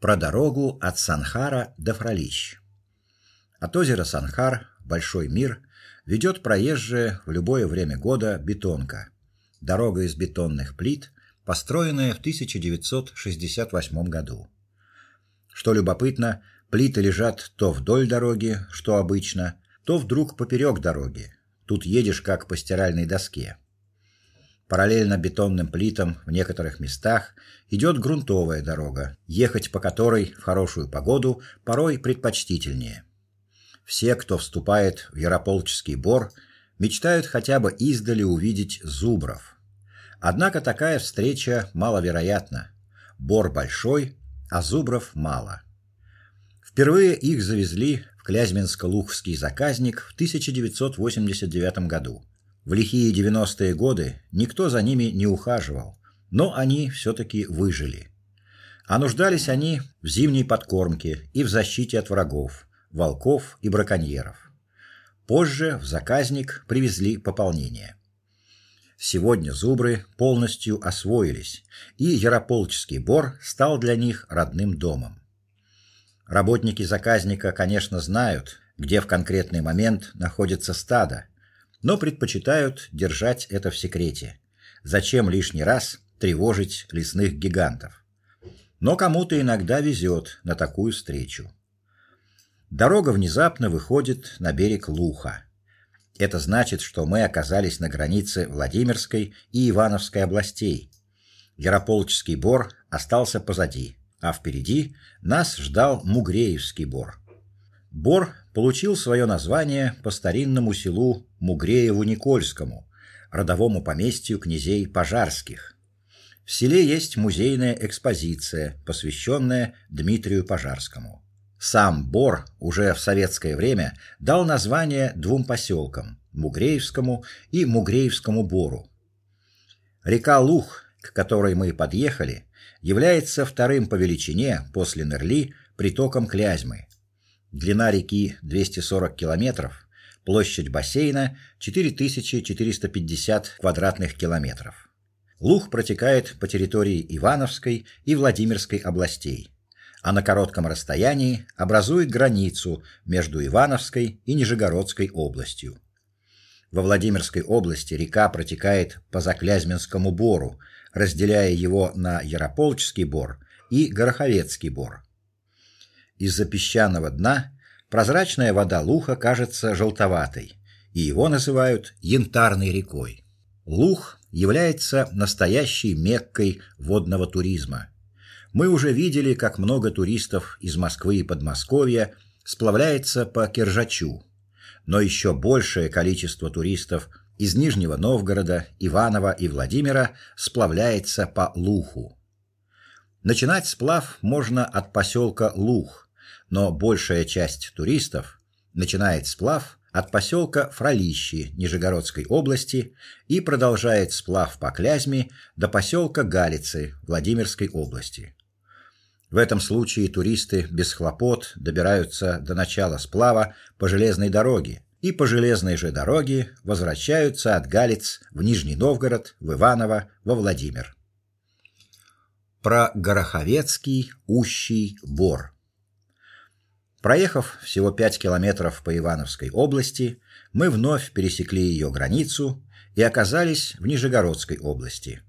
Про дорогу от Санхара до Фролищ. От озера Санхар Большой мир ведет проезжая в любое время года бетонка. Дорога из бетонных плит, построенная в 1968 году. Что любопытно, плиты лежат то вдоль дороги, что обычно, то вдруг поперек дороги. Тут едешь как по стиральной доске. Параллельно бетонным плитам в некоторых местах идет грунтовая дорога, ехать по которой в хорошую погоду порой предпочтительнее. Все, кто вступает в Ярополческий бор, мечтают хотя бы издали увидеть зубров. Однако такая встреча маловероятна. Бор большой, а зубров мало. Впервые их завезли в Клязьминско-Луховский заказник в 1989 году. В лихие 90-е годы никто за ними не ухаживал, но они все таки выжили. А нуждались они в зимней подкормке и в защите от врагов, волков и браконьеров. Позже в заказник привезли пополнение. Сегодня зубры полностью освоились, и Ярополческий бор стал для них родным домом. Работники заказника, конечно, знают, где в конкретный момент находится стадо, но предпочитают держать это в секрете. Зачем лишний раз тревожить лесных гигантов? Но кому-то иногда везет на такую встречу. Дорога внезапно выходит на берег Луха. Это значит, что мы оказались на границе Владимирской и Ивановской областей. Ярополческий бор остался позади, а впереди нас ждал Мугреевский бор. Бор получил свое название по старинному селу Мугрееву-Никольскому, родовому поместью князей Пожарских. В селе есть музейная экспозиция, посвященная Дмитрию Пожарскому. Сам Бор уже в советское время дал название двум поселкам – Мугреевскому и Мугреевскому Бору. Река Лух, к которой мы подъехали, является вторым по величине после Нерли притоком Клязьмы. Длина реки 240 километров, площадь бассейна 4450 квадратных километров. Лух протекает по территории Ивановской и Владимирской областей а на коротком расстоянии образует границу между Ивановской и Нижегородской областью. Во Владимирской области река протекает по Заклязьминскому бору, разделяя его на Ярополчский бор и Гороховецкий бор. Из-за песчаного дна прозрачная вода Луха кажется желтоватой, и его называют янтарной рекой. Лух является настоящей меккой водного туризма мы уже видели, как много туристов из Москвы и Подмосковья сплавляется по Киржачу, но еще большее количество туристов из Нижнего Новгорода, Иваново и Владимира сплавляется по Луху. Начинать сплав можно от поселка Лух, но большая часть туристов начинает сплав от поселка Фролищи Нижегородской области и продолжает сплав по Клязьме до поселка Галицы Владимирской области. В этом случае туристы без хлопот добираются до начала сплава по железной дороге и по железной же дороге возвращаются от Галиц в Нижний Новгород, в Иваново, во Владимир. Про Гороховецкий ущий бор. Проехав всего 5 километров по Ивановской области, мы вновь пересекли ее границу и оказались в Нижегородской области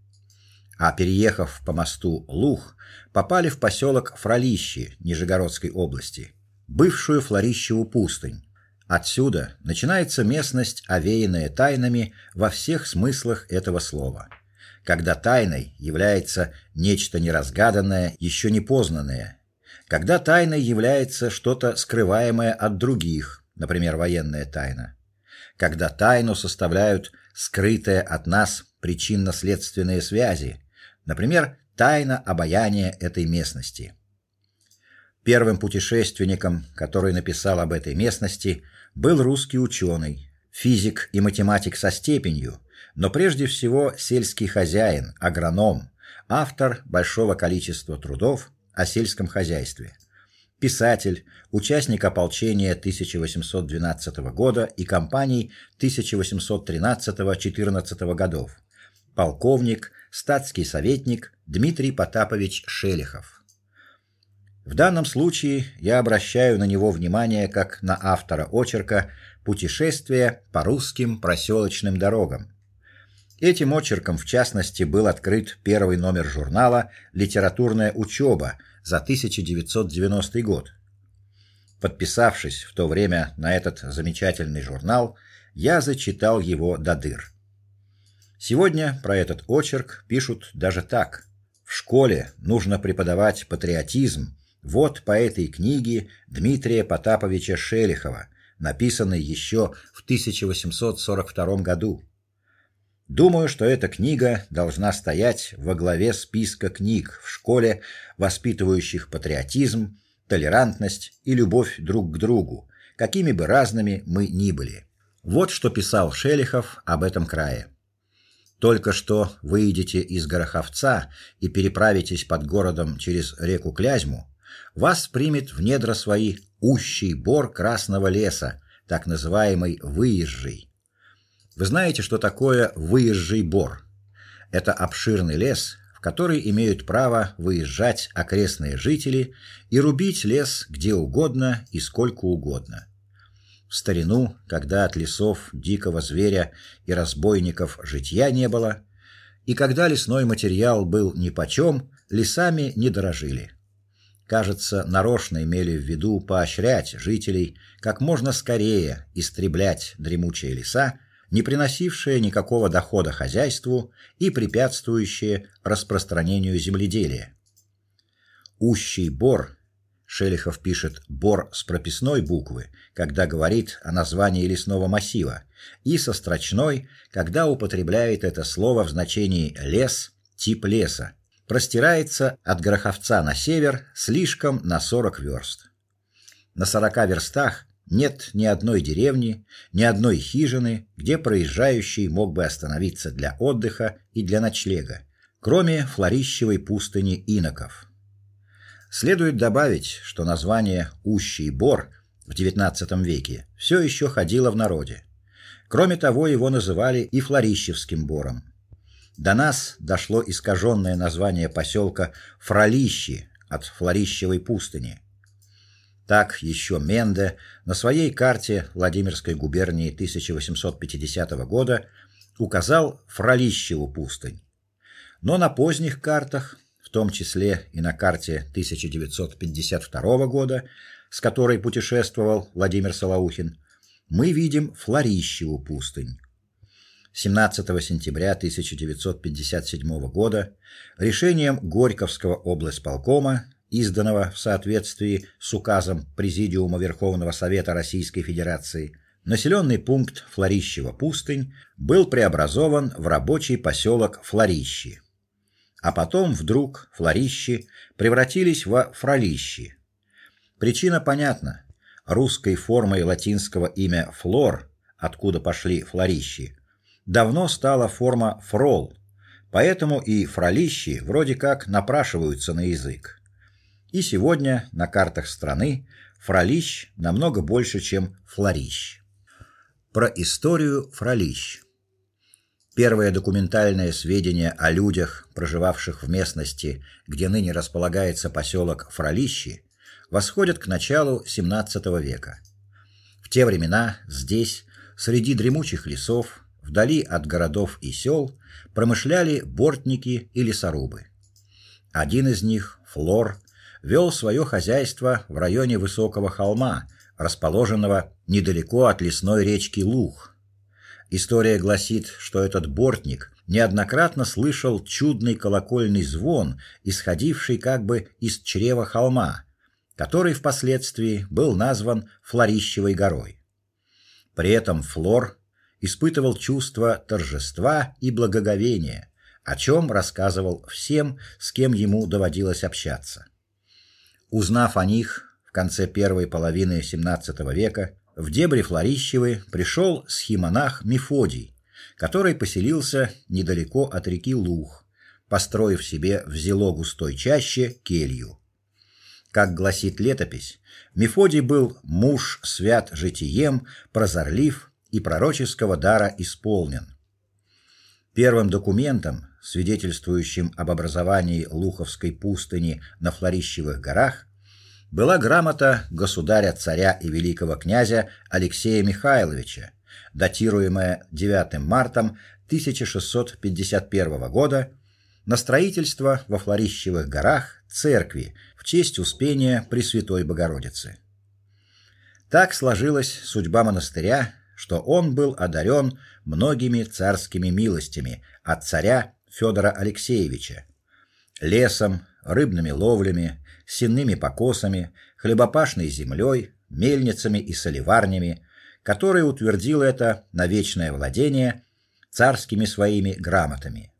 а переехав по мосту Лух, попали в поселок Фролищи Нижегородской области, бывшую Флорищеву пустынь. Отсюда начинается местность, овеянная тайнами во всех смыслах этого слова. Когда тайной является нечто неразгаданное, еще не познанное, когда тайной является что-то скрываемое от других, например, военная тайна. Когда тайну составляют скрытые от нас причинно-следственные связи, Например, тайна обаяния этой местности. Первым путешественником, который написал об этой местности, был русский ученый, физик и математик со степенью, но прежде всего сельский хозяин, агроном, автор большого количества трудов о сельском хозяйстве. Писатель, участник ополчения 1812 года и кампаний 1813-14 годов. Полковник, статский советник Дмитрий Потапович Шелехов. В данном случае я обращаю на него внимание как на автора очерка Путешествие по русским проселочным дорогам. Этим очерком в частности был открыт первый номер журнала Литературная учеба за 1990 год. Подписавшись в то время на этот замечательный журнал, я зачитал его до дыр. Сегодня про этот очерк пишут даже так: в школе нужно преподавать патриотизм. Вот по этой книге Дмитрия Потаповича Шелихова, написанной еще в 1842 году. Думаю, что эта книга должна стоять во главе списка книг в школе, воспитывающих патриотизм, толерантность и любовь друг к другу, какими бы разными мы ни были. Вот что писал Шелихов об этом крае. Только что выйдете из Гороховца и переправитесь под городом через реку Клязьму, вас примет в недра свои ущий бор Красного леса, так называемый Выезжий. Вы знаете, что такое Выезжий бор? Это обширный лес, в который имеют право выезжать окрестные жители и рубить лес где угодно и сколько угодно. В старину, когда от лесов дикого зверя и разбойников житья не было, и когда лесной материал был нипочем, лесами не дорожили. Кажется, нарочно имели в виду поощрять жителей как можно скорее истреблять дремучие леса не приносившее никакого дохода хозяйству и препятствующее распространению земледелия. Ущий бор Шелихов пишет бор с прописной буквы, когда говорит о названии лесного массива, и со строчной, когда употребляет это слово в значении лес, тип леса. Простирается от Гороховца на север слишком на 40 верст. На 40 верстах нет ни одной деревни, ни одной хижины, где проезжающий мог бы остановиться для отдыха и для ночлега, кроме флорищевой пустыни иноков. Следует добавить, что название Ущий Бор в XIX веке все еще ходило в народе. Кроме того, его называли и Флорищевским бором. До нас дошло искаженное название поселка Фролищи от Флорищевой пустыни. Так еще Менде на своей карте Владимирской губернии 1850 года указал Фролищеву пустынь. Но на поздних картах, в том числе и на карте 1952 года, с которой путешествовал Владимир Солоухин, мы видим Флорищеву пустынь. 17 сентября 1957 года решением Горьковского облсполкома изданного в соответствии с указом Президиума Верховного Совета Российской Федерации, населенный пункт Флорищева пустынь был преобразован в рабочий поселок Флорищи. А потом вдруг Флорищи превратились во Фролищи. Причина понятна. Русской формой латинского имя Флор, откуда пошли Флорищи, давно стала форма Фрол. Поэтому и Фролищи вроде как напрашиваются на язык. И сегодня на картах страны Фролищ намного больше, чем Флорищ. Про историю Фролищ. Первое документальное сведения о людях, проживавших в местности, где ныне располагается поселок Фролищи, восходят к началу XVII века. В те времена здесь, среди дремучих лесов, вдали от городов и сел, промышляли бортники и лесорубы. Один из них, Флор, вел свое хозяйство в районе высокого холма, расположенного недалеко от лесной речки Лух. История гласит, что этот бортник неоднократно слышал чудный колокольный звон, исходивший как бы из чрева холма, который впоследствии был назван Флорищевой горой. При этом Флор испытывал чувство торжества и благоговения, о чем рассказывал всем, с кем ему доводилось общаться. Узнав о них в конце первой половины XVII века, в дебри Флорищевы пришел схимонах Мефодий, который поселился недалеко от реки Лух, построив себе в зело густой чаще келью. Как гласит летопись, Мефодий был муж свят житием, прозорлив и пророческого дара исполнен. Первым документом, свидетельствующим об образовании Луховской пустыни на Флорищевых горах, была грамота государя-царя и великого князя Алексея Михайловича, датируемая 9 марта 1651 года, на строительство во Флорищевых горах церкви в честь Успения Пресвятой Богородицы. Так сложилась судьба монастыря, что он был одарен многими царскими милостями от царя Федора Алексеевича: лесом, рыбными ловлями, сенными покосами, хлебопашной землей, мельницами и соливарнями, который утвердил это на вечное владение царскими своими грамотами.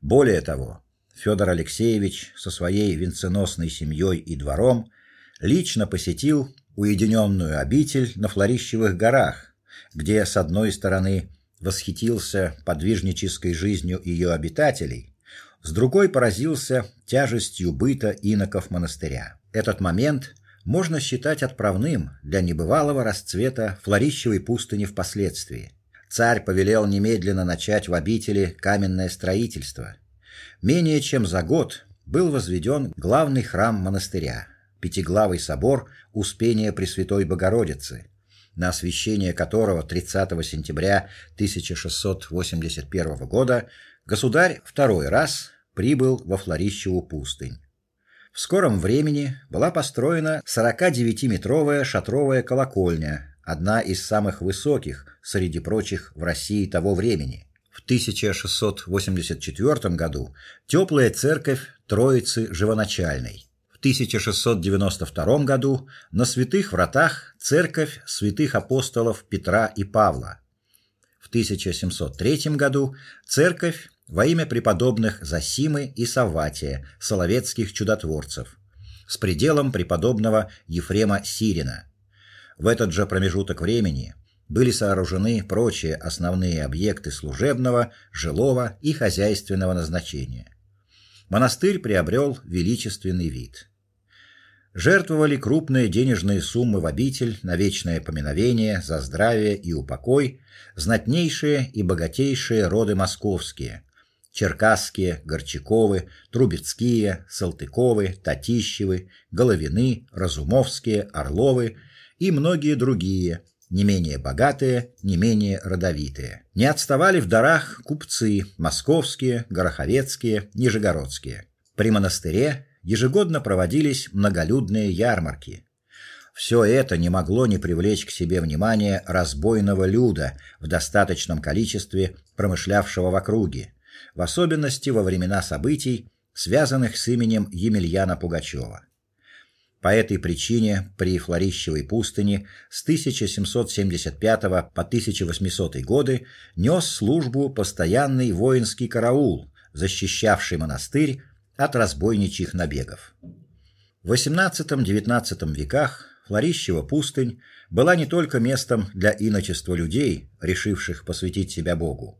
Более того, Федор Алексеевич со своей венценосной семьей и двором лично посетил уединенную обитель на Флорищевых горах, где с одной стороны восхитился подвижнической жизнью ее обитателей, с другой поразился тяжестью быта иноков монастыря. Этот момент можно считать отправным для небывалого расцвета Флорищевой пустыни впоследствии. Царь повелел немедленно начать в обители каменное строительство. Менее чем за год был возведен главный храм монастыря пятиглавый собор Успения Пресвятой Богородицы, на освящение которого 30 сентября 1681 года государь второй раз прибыл во Флорищеву пустынь. В скором времени была построена 49-метровая шатровая колокольня, одна из самых высоких среди прочих в России того времени. В 1684 году теплая церковь Троицы Живоначальной. 1692 году на Святых Вратах церковь святых апостолов Петра и Павла. В 1703 году церковь во имя преподобных Засимы и Савватия, соловецких чудотворцев, с пределом преподобного Ефрема Сирина. В этот же промежуток времени были сооружены прочие основные объекты служебного, жилого и хозяйственного назначения. Монастырь приобрел величественный вид жертвовали крупные денежные суммы в обитель на вечное поминовение за здравие и упокой знатнейшие и богатейшие роды московские: Черкасские, Горчаковы, Трубецкие, Салтыковы, Татищевы, Головины, Разумовские, Орловы и многие другие, не менее богатые, не менее родовитые. Не отставали в дарах купцы московские, гороховецкие, нижегородские. При монастыре ежегодно проводились многолюдные ярмарки. Все это не могло не привлечь к себе внимание разбойного люда в достаточном количестве промышлявшего в округе, в особенности во времена событий, связанных с именем Емельяна Пугачева. По этой причине при Флорищевой пустыне с 1775 по 1800 годы нес службу постоянный воинский караул, защищавший монастырь от разбойничьих набегов. В XVIII-XIX веках Флорищева пустынь была не только местом для иночества людей, решивших посвятить себя Богу,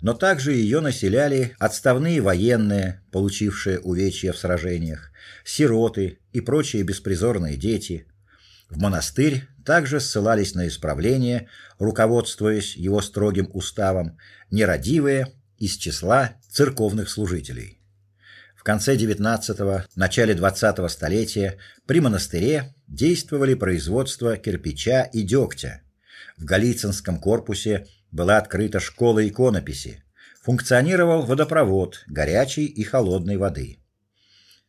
но также ее населяли отставные военные, получившие увечья в сражениях, сироты и прочие беспризорные дети. В монастырь также ссылались на исправление, руководствуясь его строгим уставом, нерадивые из числа церковных служителей. В конце XIX – начале XX столетия при монастыре действовали производства кирпича и дегтя. В Голицынском корпусе была открыта школа иконописи. Функционировал водопровод горячей и холодной воды.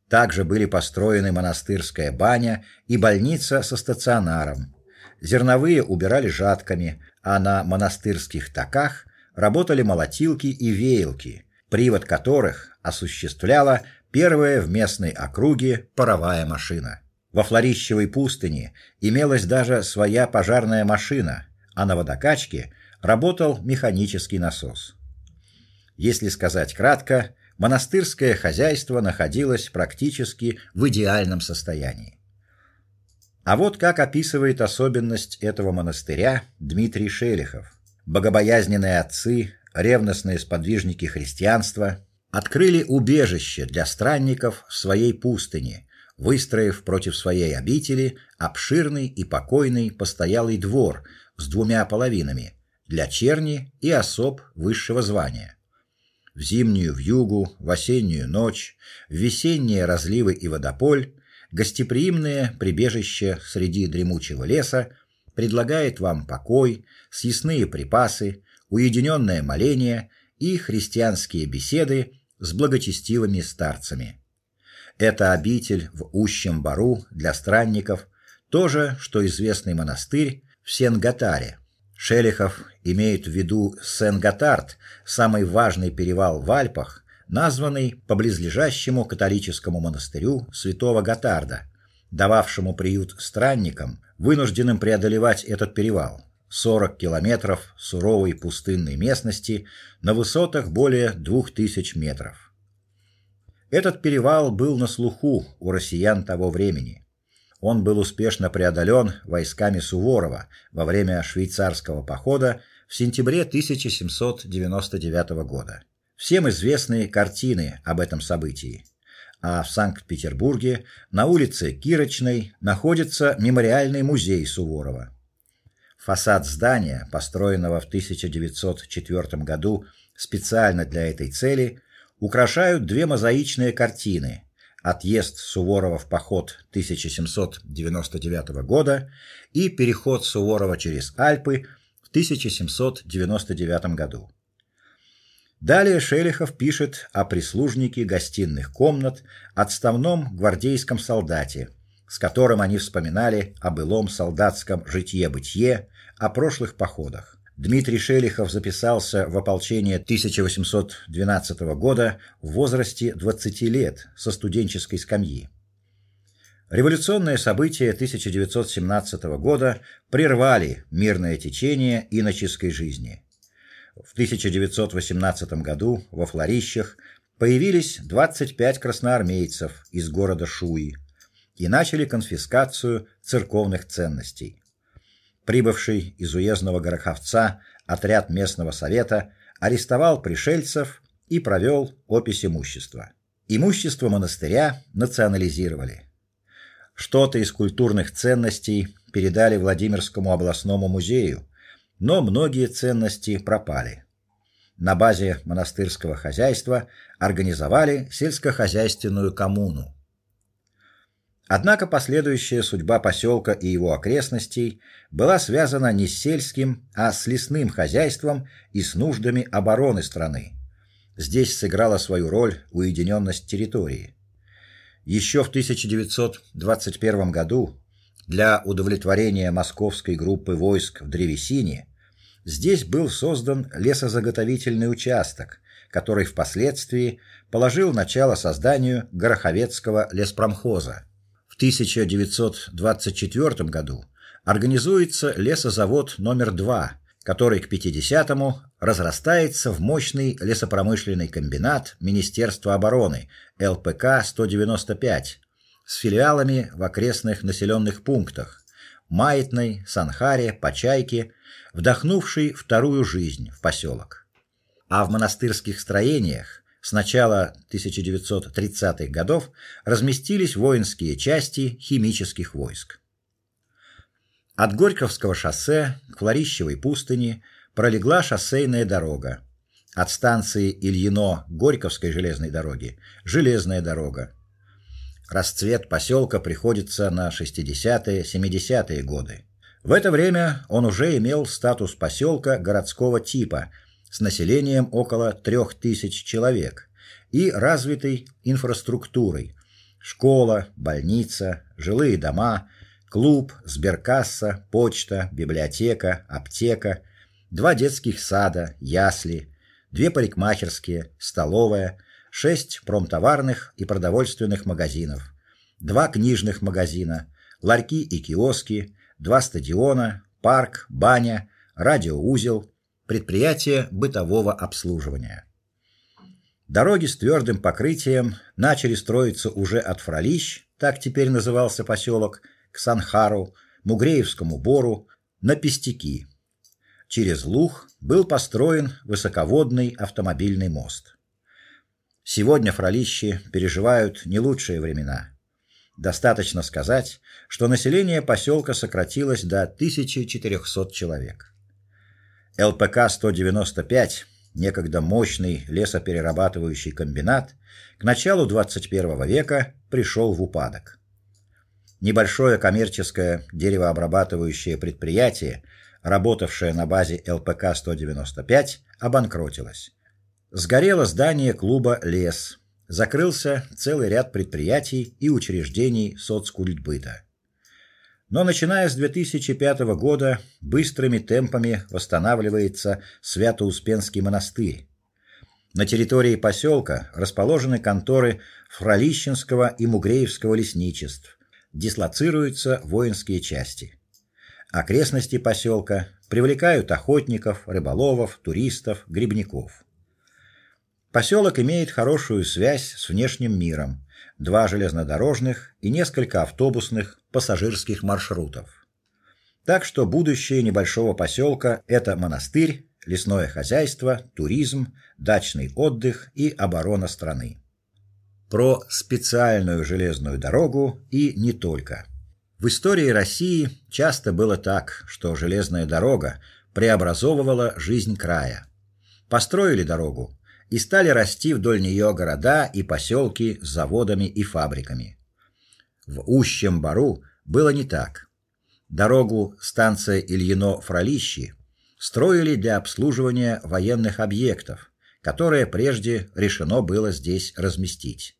Также были построены монастырская баня и больница со стационаром. Зерновые убирали жатками, а на монастырских таках работали молотилки и веялки, привод которых осуществляла первая в местной округе паровая машина. Во Флорищевой пустыне имелась даже своя пожарная машина, а на водокачке работал механический насос. Если сказать кратко, монастырское хозяйство находилось практически в идеальном состоянии. А вот как описывает особенность этого монастыря Дмитрий Шелихов. Богобоязненные отцы, ревностные сподвижники христианства открыли убежище для странников в своей пустыне, выстроив против своей обители обширный и покойный постоялый двор с двумя половинами для черни и особ высшего звания. В зимнюю вьюгу, в осеннюю ночь, в весенние разливы и водополь гостеприимное прибежище среди дремучего леса предлагает вам покой, съестные припасы, уединенное моление и христианские беседы с благочестивыми старцами. Это обитель в ущем бару для странников, то же, что известный монастырь в Сен-Гатаре. Шелихов имеет в виду Сен-Готард, самый важный перевал в Альпах, названный по близлежащему католическому монастырю Святого Готарда, дававшему приют странникам, вынужденным преодолевать этот перевал. 40 километров суровой пустынной местности на высотах более 2000 метров. Этот перевал был на слуху у россиян того времени. Он был успешно преодолен войсками Суворова во время швейцарского похода в сентябре 1799 года. Всем известны картины об этом событии. А в Санкт-Петербурге на улице Кирочной находится мемориальный музей Суворова. Фасад здания, построенного в 1904 году специально для этой цели, украшают две мозаичные картины: Отъезд Суворова в поход 1799 года и переход Суворова через Альпы в 1799 году. Далее Шелихов пишет о прислужнике гостиных комнат, отставном гвардейском солдате, с которым они вспоминали о былом солдатском житье-бытие, о прошлых походах. Дмитрий Шелихов записался в ополчение 1812 года в возрасте 20 лет со студенческой скамьи. Революционные события 1917 года прервали мирное течение иноческой жизни. В 1918 году во Флорищах появились 25 красноармейцев из города Шуи и начали конфискацию церковных ценностей. Прибывший из уездного Гороховца отряд местного совета арестовал пришельцев и провел опись имущества. Имущество монастыря национализировали. Что-то из культурных ценностей передали Владимирскому областному музею, но многие ценности пропали. На базе монастырского хозяйства организовали сельскохозяйственную коммуну. Однако последующая судьба поселка и его окрестностей была связана не с сельским, а с лесным хозяйством и с нуждами обороны страны. Здесь сыграла свою роль уединенность территории. Еще в 1921 году для удовлетворения московской группы войск в Древесине здесь был создан лесозаготовительный участок, который впоследствии положил начало созданию Гороховецкого леспромхоза. В 1924 году организуется лесозавод номер 2, который к 50-му разрастается в мощный лесопромышленный комбинат Министерства обороны ЛПК-195 с филиалами в окрестных населенных пунктах Маятной, Санхаре, Почайке, вдохнувший вторую жизнь в поселок. А в монастырских строениях с начала 1930-х годов разместились воинские части химических войск. От Горьковского шоссе к Флорищевой пустыне пролегла шоссейная дорога. От станции Ильино Горьковской железной дороги железная дорога. Расцвет поселка приходится на 60-е, 70-е годы. В это время он уже имел статус поселка городского типа с населением около трех тысяч человек и развитой инфраструктурой: школа, больница, жилые дома, клуб, сберкасса, почта, библиотека, аптека, два детских сада, ясли, две парикмахерские, столовая, шесть промтоварных и продовольственных магазинов, два книжных магазина, ларьки и киоски, два стадиона, парк, баня, радиоузел, предприятие бытового обслуживания. Дороги с твердым покрытием начали строиться уже от Фролищ, так теперь назывался поселок, к Санхару, Мугреевскому бору, на Пестики. Через Луг был построен высоководный автомобильный мост. Сегодня Фролищи переживают не лучшие времена. Достаточно сказать, что население поселка сократилось до 1400 человек. ЛПК-195, некогда мощный лесоперерабатывающий комбинат, к началу 21 века пришел в упадок. небольшое коммерческое деревообрабатывающее предприятие, работавшее на базе ЛПК-195, обанкротилось. Сгорело здание клуба Лес. Закрылся целый ряд предприятий и учреждений соцкультбыта. Но начиная с 2005 года быстрыми темпами восстанавливается Свято-Успенский монастырь. На территории поселка расположены конторы Фролищенского и Мугреевского лесничеств. Дислоцируются воинские части. Окрестности поселка привлекают охотников, рыболовов, туристов, грибников. Поселок имеет хорошую связь с внешним миром. Два железнодорожных и несколько автобусных пассажирских маршрутов. Так что будущее небольшого поселка – это монастырь, лесное хозяйство, туризм, дачный отдых и оборона страны про специальную железную дорогу и не только. В истории России часто было так, что железная дорога преобразовывала жизнь края. Построили дорогу и стали расти вдоль нее города и поселки с заводами и фабриками. В Ущем Бару было не так. Дорогу станция Ильино-Фролищи строили для обслуживания военных объектов, которые прежде решено было здесь разместить.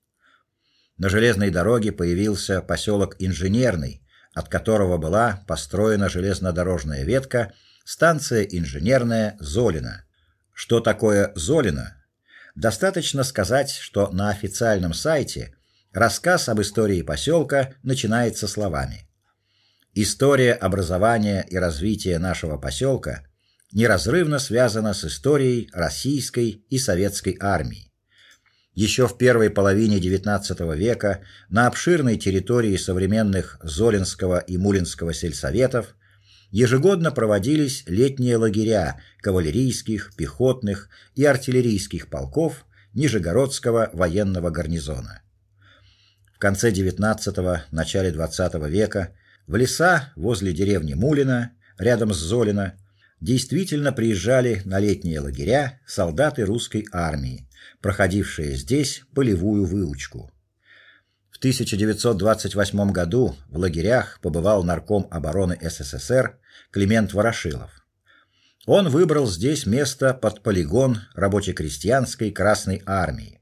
На железной дороге появился поселок Инженерный, от которого была построена железнодорожная ветка станция инженерная Золина. Что такое Золина? Достаточно сказать, что на официальном сайте рассказ об истории поселка начинается словами: История образования и развития нашего поселка неразрывно связана с историей российской и советской армии. Еще в первой половине XIX века на обширной территории современных Золинского и Мулинского сельсоветов ежегодно проводились летние лагеря кавалерийских, пехотных и артиллерийских полков Нижегородского военного гарнизона. В конце XIX – начале XX века в леса возле деревни Мулина, рядом с Золино, действительно приезжали на летние лагеря солдаты русской армии, проходившие здесь полевую выучку. В 1928 году в лагерях побывал нарком обороны СССР Климент Ворошилов. Он выбрал здесь место под полигон рабоче-крестьянской Красной армии.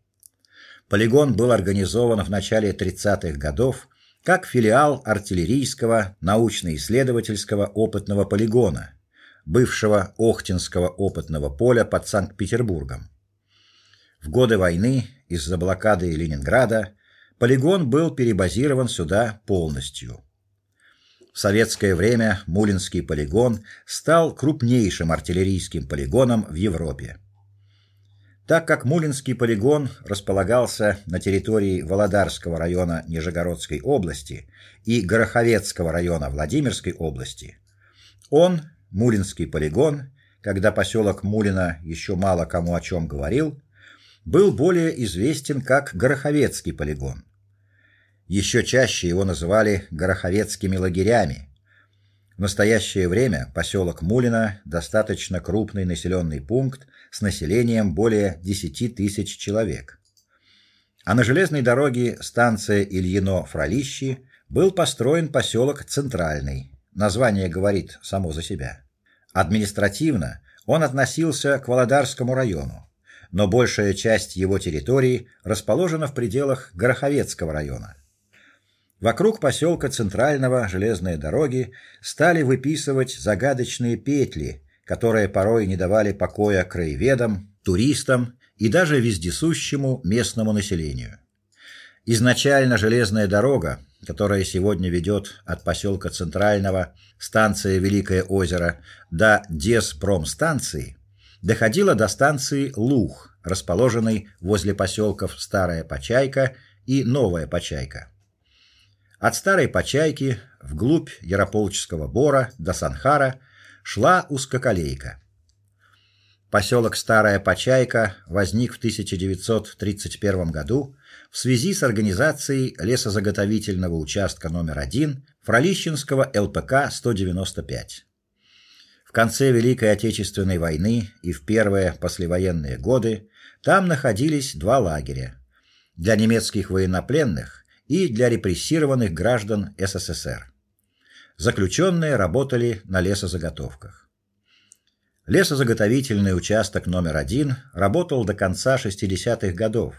Полигон был организован в начале 30-х годов как филиал артиллерийского научно-исследовательского опытного полигона, бывшего Охтинского опытного поля под Санкт-Петербургом. В годы войны из-за блокады Ленинграда полигон был перебазирован сюда полностью. В советское время Мулинский полигон стал крупнейшим артиллерийским полигоном в Европе. Так как Мулинский полигон располагался на территории Володарского района Нижегородской области и Гороховецкого района Владимирской области, он, Мулинский полигон, когда поселок Мулино еще мало кому о чем говорил, был более известен как Гороховецкий полигон. Еще чаще его называли Гороховецкими лагерями. В настоящее время поселок Мулино достаточно крупный населенный пункт с населением более 10 тысяч человек. А на железной дороге станция Ильино-Фролищи был построен поселок Центральный. Название говорит само за себя. Административно он относился к Володарскому району но большая часть его территории расположена в пределах Гороховецкого района. Вокруг поселка Центрального железные дороги стали выписывать загадочные петли, которые порой не давали покоя краеведам, туристам и даже вездесущему местному населению. Изначально железная дорога, которая сегодня ведет от поселка Центрального, станция Великое озеро, до Деспромстанции, доходила до станции Лух, расположенной возле поселков Старая Почайка и Новая Почайка. От Старой Почайки вглубь Ярополчского бора до Санхара шла узкоколейка. Поселок Старая Почайка возник в 1931 году в связи с организацией лесозаготовительного участка номер 1 Фролищенского ЛПК 195. В конце Великой Отечественной войны и в первые послевоенные годы там находились два лагеря. Для немецких военнопленных и для репрессированных граждан СССР. Заключенные работали на лесозаготовках. Лесозаготовительный участок номер один работал до конца 60-х годов,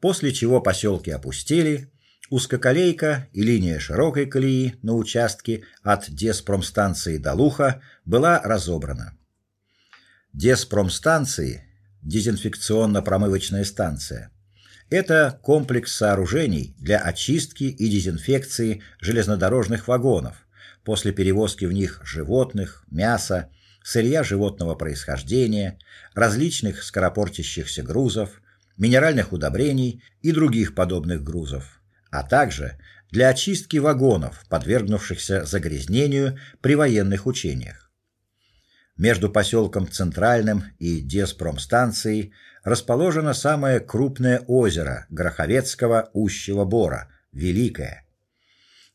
после чего поселки опустели, узкоколейка и линия широкой колеи на участке от Деспромстанции до Луха была разобрана. Деспромстанции дезинфекционно-промывочная станция это комплекс сооружений для очистки и дезинфекции железнодорожных вагонов после перевозки в них животных, мяса, сырья животного происхождения, различных скоропортящихся грузов, минеральных удобрений и других подобных грузов, а также для очистки вагонов, подвергнувшихся загрязнению при военных учениях. Между поселком Центральным и Деспромстанцией расположено самое крупное озеро Гроховецкого ущего Бора Великое.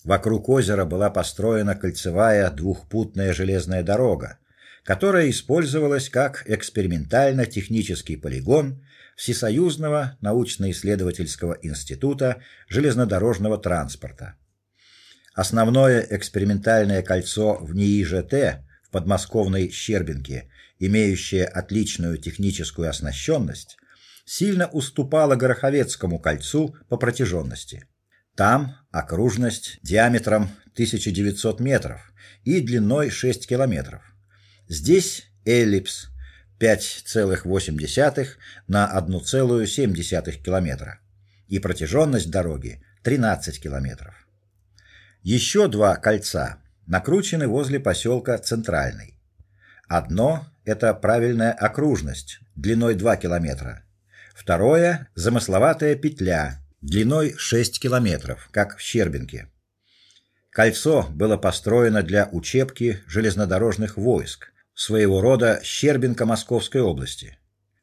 Вокруг озера была построена кольцевая двухпутная железная дорога, которая использовалась как экспериментально-технический полигон Всесоюзного научно-исследовательского института железнодорожного транспорта. Основное экспериментальное кольцо в НИИ ЖТ в подмосковной Щербинке, имеющее отличную техническую оснащенность, сильно уступало Гороховецкому кольцу по протяженности. Там окружность диаметром 1900 метров и длиной 6 километров. Здесь эллипс 5,8 на 1,7 километра и протяженность дороги 13 километров. Еще два кольца накручены возле поселка Центральный. Одно это правильная окружность длиной 2 километра. Второе замысловатая петля длиной 6 километров, как в Щербинке. Кольцо было построено для учебки железнодорожных войск, своего рода Щербинка Московской области.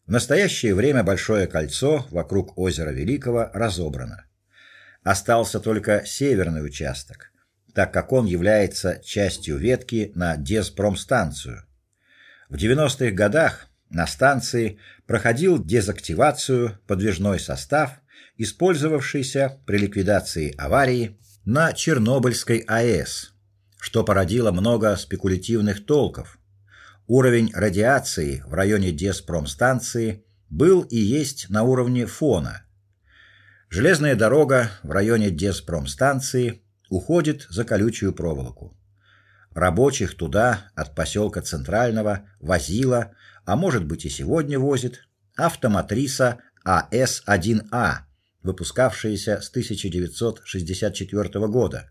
В настоящее время большое кольцо вокруг озера Великого разобрано. Остался только северный участок, так как он является частью ветки на Деспромстанцию. В 90-х годах на станции проходил дезактивацию подвижной состав, использовавшийся при ликвидации аварии на Чернобыльской АЭС, что породило много спекулятивных толков. Уровень радиации в районе Деспромстанции был и есть на уровне фона. Железная дорога в районе Деспромстанции уходит за колючую проволоку. Рабочих туда от поселка Центрального возила, а может быть и сегодня возит автоматриса АС-1А, выпускавшаяся с 1964 года.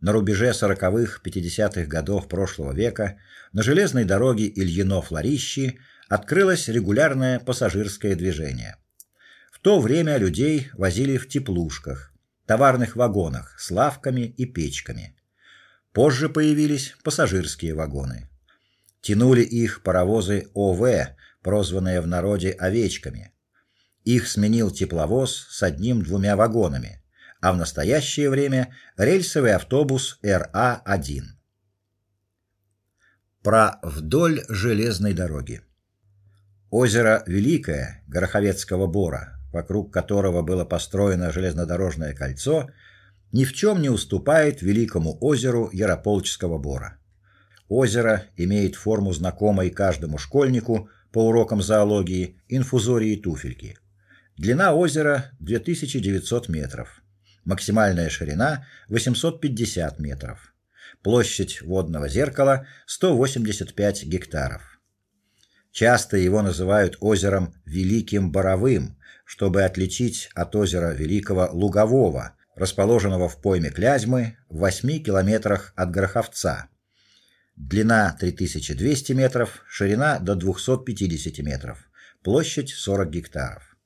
На рубеже 40-х, 50-х годов прошлого века на железной дороге Ильино-Флорищи открылось регулярное пассажирское движение. В то время людей возили в теплушках, товарных вагонах с лавками и печками. Позже появились пассажирские вагоны. Тянули их паровозы ОВ, прозванные в народе овечками. Их сменил тепловоз с одним-двумя вагонами, а в настоящее время рельсовый автобус РА-1. Про вдоль железной дороги. Озеро Великое Гороховецкого бора вокруг которого было построено железнодорожное кольцо, ни в чем не уступает великому озеру Ярополчского бора. Озеро имеет форму знакомой каждому школьнику по урокам зоологии инфузории туфельки. Длина озера 2900 метров. Максимальная ширина 850 метров. Площадь водного зеркала 185 гектаров. Часто его называют озером Великим Боровым, чтобы отличить от озера Великого Лугового, расположенного в пойме Клязьмы в 8 километрах от Гороховца. Длина 3200 метров, ширина до 250 метров, площадь 40 гектаров.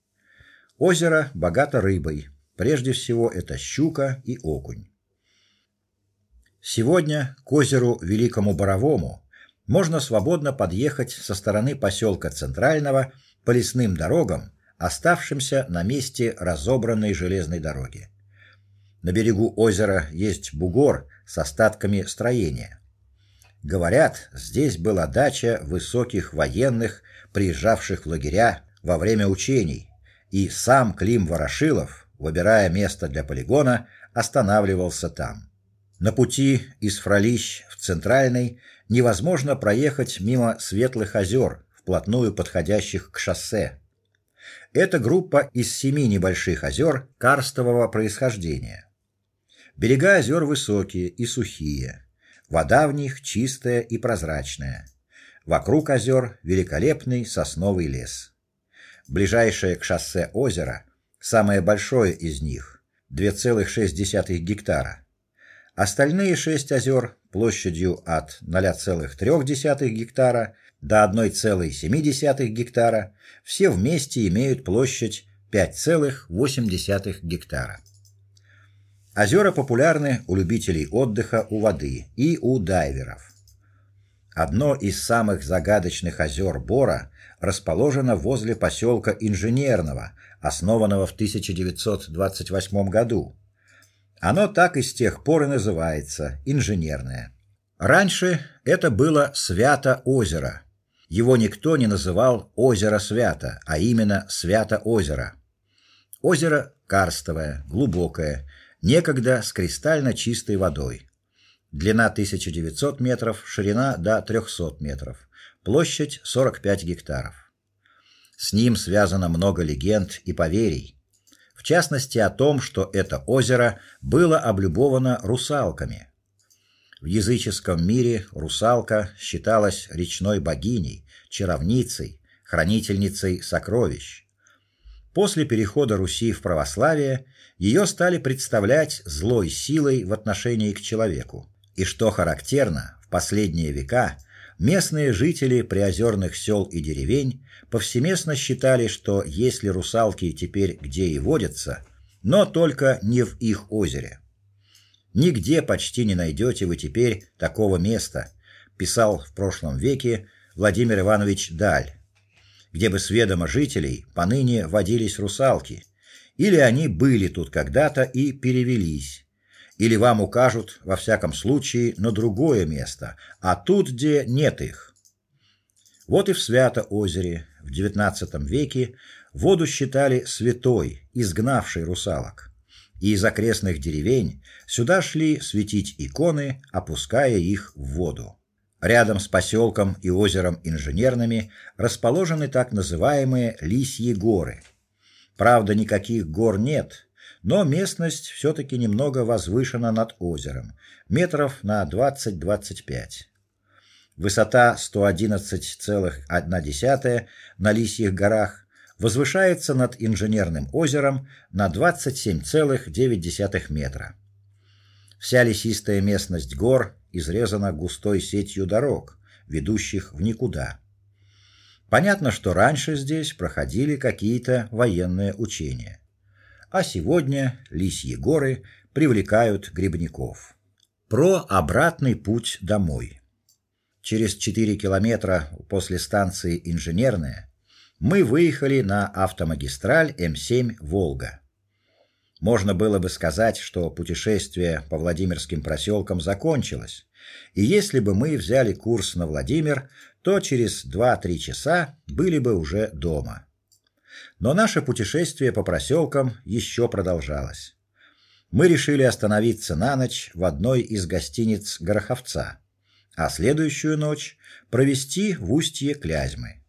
Озеро богато рыбой. Прежде всего это щука и окунь. Сегодня к озеру Великому Боровому можно свободно подъехать со стороны поселка Центрального по лесным дорогам оставшимся на месте разобранной железной дороги. На берегу озера есть бугор с остатками строения. Говорят, здесь была дача высоких военных, приезжавших в лагеря во время учений, и сам Клим Ворошилов, выбирая место для полигона, останавливался там. На пути из Фролищ в Центральный невозможно проехать мимо Светлых озер, вплотную подходящих к шоссе. Это группа из семи небольших озер карстового происхождения. Берега озер высокие и сухие. Вода в них чистая и прозрачная. Вокруг озер великолепный сосновый лес. Ближайшее к шоссе озеро, самое большое из них, 2,6 гектара. Остальные шесть озер площадью от 0,3 гектара до 1,7 гектара все вместе имеют площадь 5,8 гектара. Озера популярны у любителей отдыха у воды и у дайверов. Одно из самых загадочных озер Бора расположено возле поселка Инженерного, основанного в 1928 году. Оно так и с тех пор и называется Инженерное. Раньше это было Свято-озеро, его никто не называл озеро Свято, а именно Свято-озеро. Озеро карстовое, глубокое, некогда с кристально чистой водой. Длина 1900 метров, ширина до 300 метров. Площадь 45 гектаров. С ним связано много легенд и поверий. В частности, о том, что это озеро было облюбовано русалками. В языческом мире русалка считалась речной богиней, чаровницей, хранительницей сокровищ. После перехода Руси в православие ее стали представлять злой силой в отношении к человеку. И что характерно, в последние века местные жители приозерных сел и деревень повсеместно считали, что если русалки теперь где и водятся, но только не в их озере. Нигде почти не найдете вы теперь такого места, писал в прошлом веке Владимир Иванович Даль, где бы с ведома жителей поныне водились русалки, или они были тут когда-то и перевелись, или вам укажут во всяком случае на другое место, а тут где нет их. Вот и в Свято-озере в XIX веке воду считали святой, изгнавшей русалок и из окрестных деревень сюда шли светить иконы, опуская их в воду. Рядом с поселком и озером Инженерными расположены так называемые Лисьи горы. Правда, никаких гор нет, но местность все таки немного возвышена над озером, метров на 20-25. Высота 111,1 на Лисьих горах возвышается над инженерным озером на 27,9 метра. Вся лесистая местность гор изрезана густой сетью дорог, ведущих в никуда. Понятно, что раньше здесь проходили какие-то военные учения. А сегодня Лисьи горы привлекают грибников. Про обратный путь домой. Через 4 километра после станции Инженерная мы выехали на автомагистраль М7 Волга. Можно было бы сказать, что путешествие по Владимирским проселкам закончилось. И если бы мы взяли курс на Владимир, то через 2-3 часа были бы уже дома. Но наше путешествие по проселкам еще продолжалось. Мы решили остановиться на ночь в одной из гостиниц Гороховца, а следующую ночь провести в устье Клязьмы.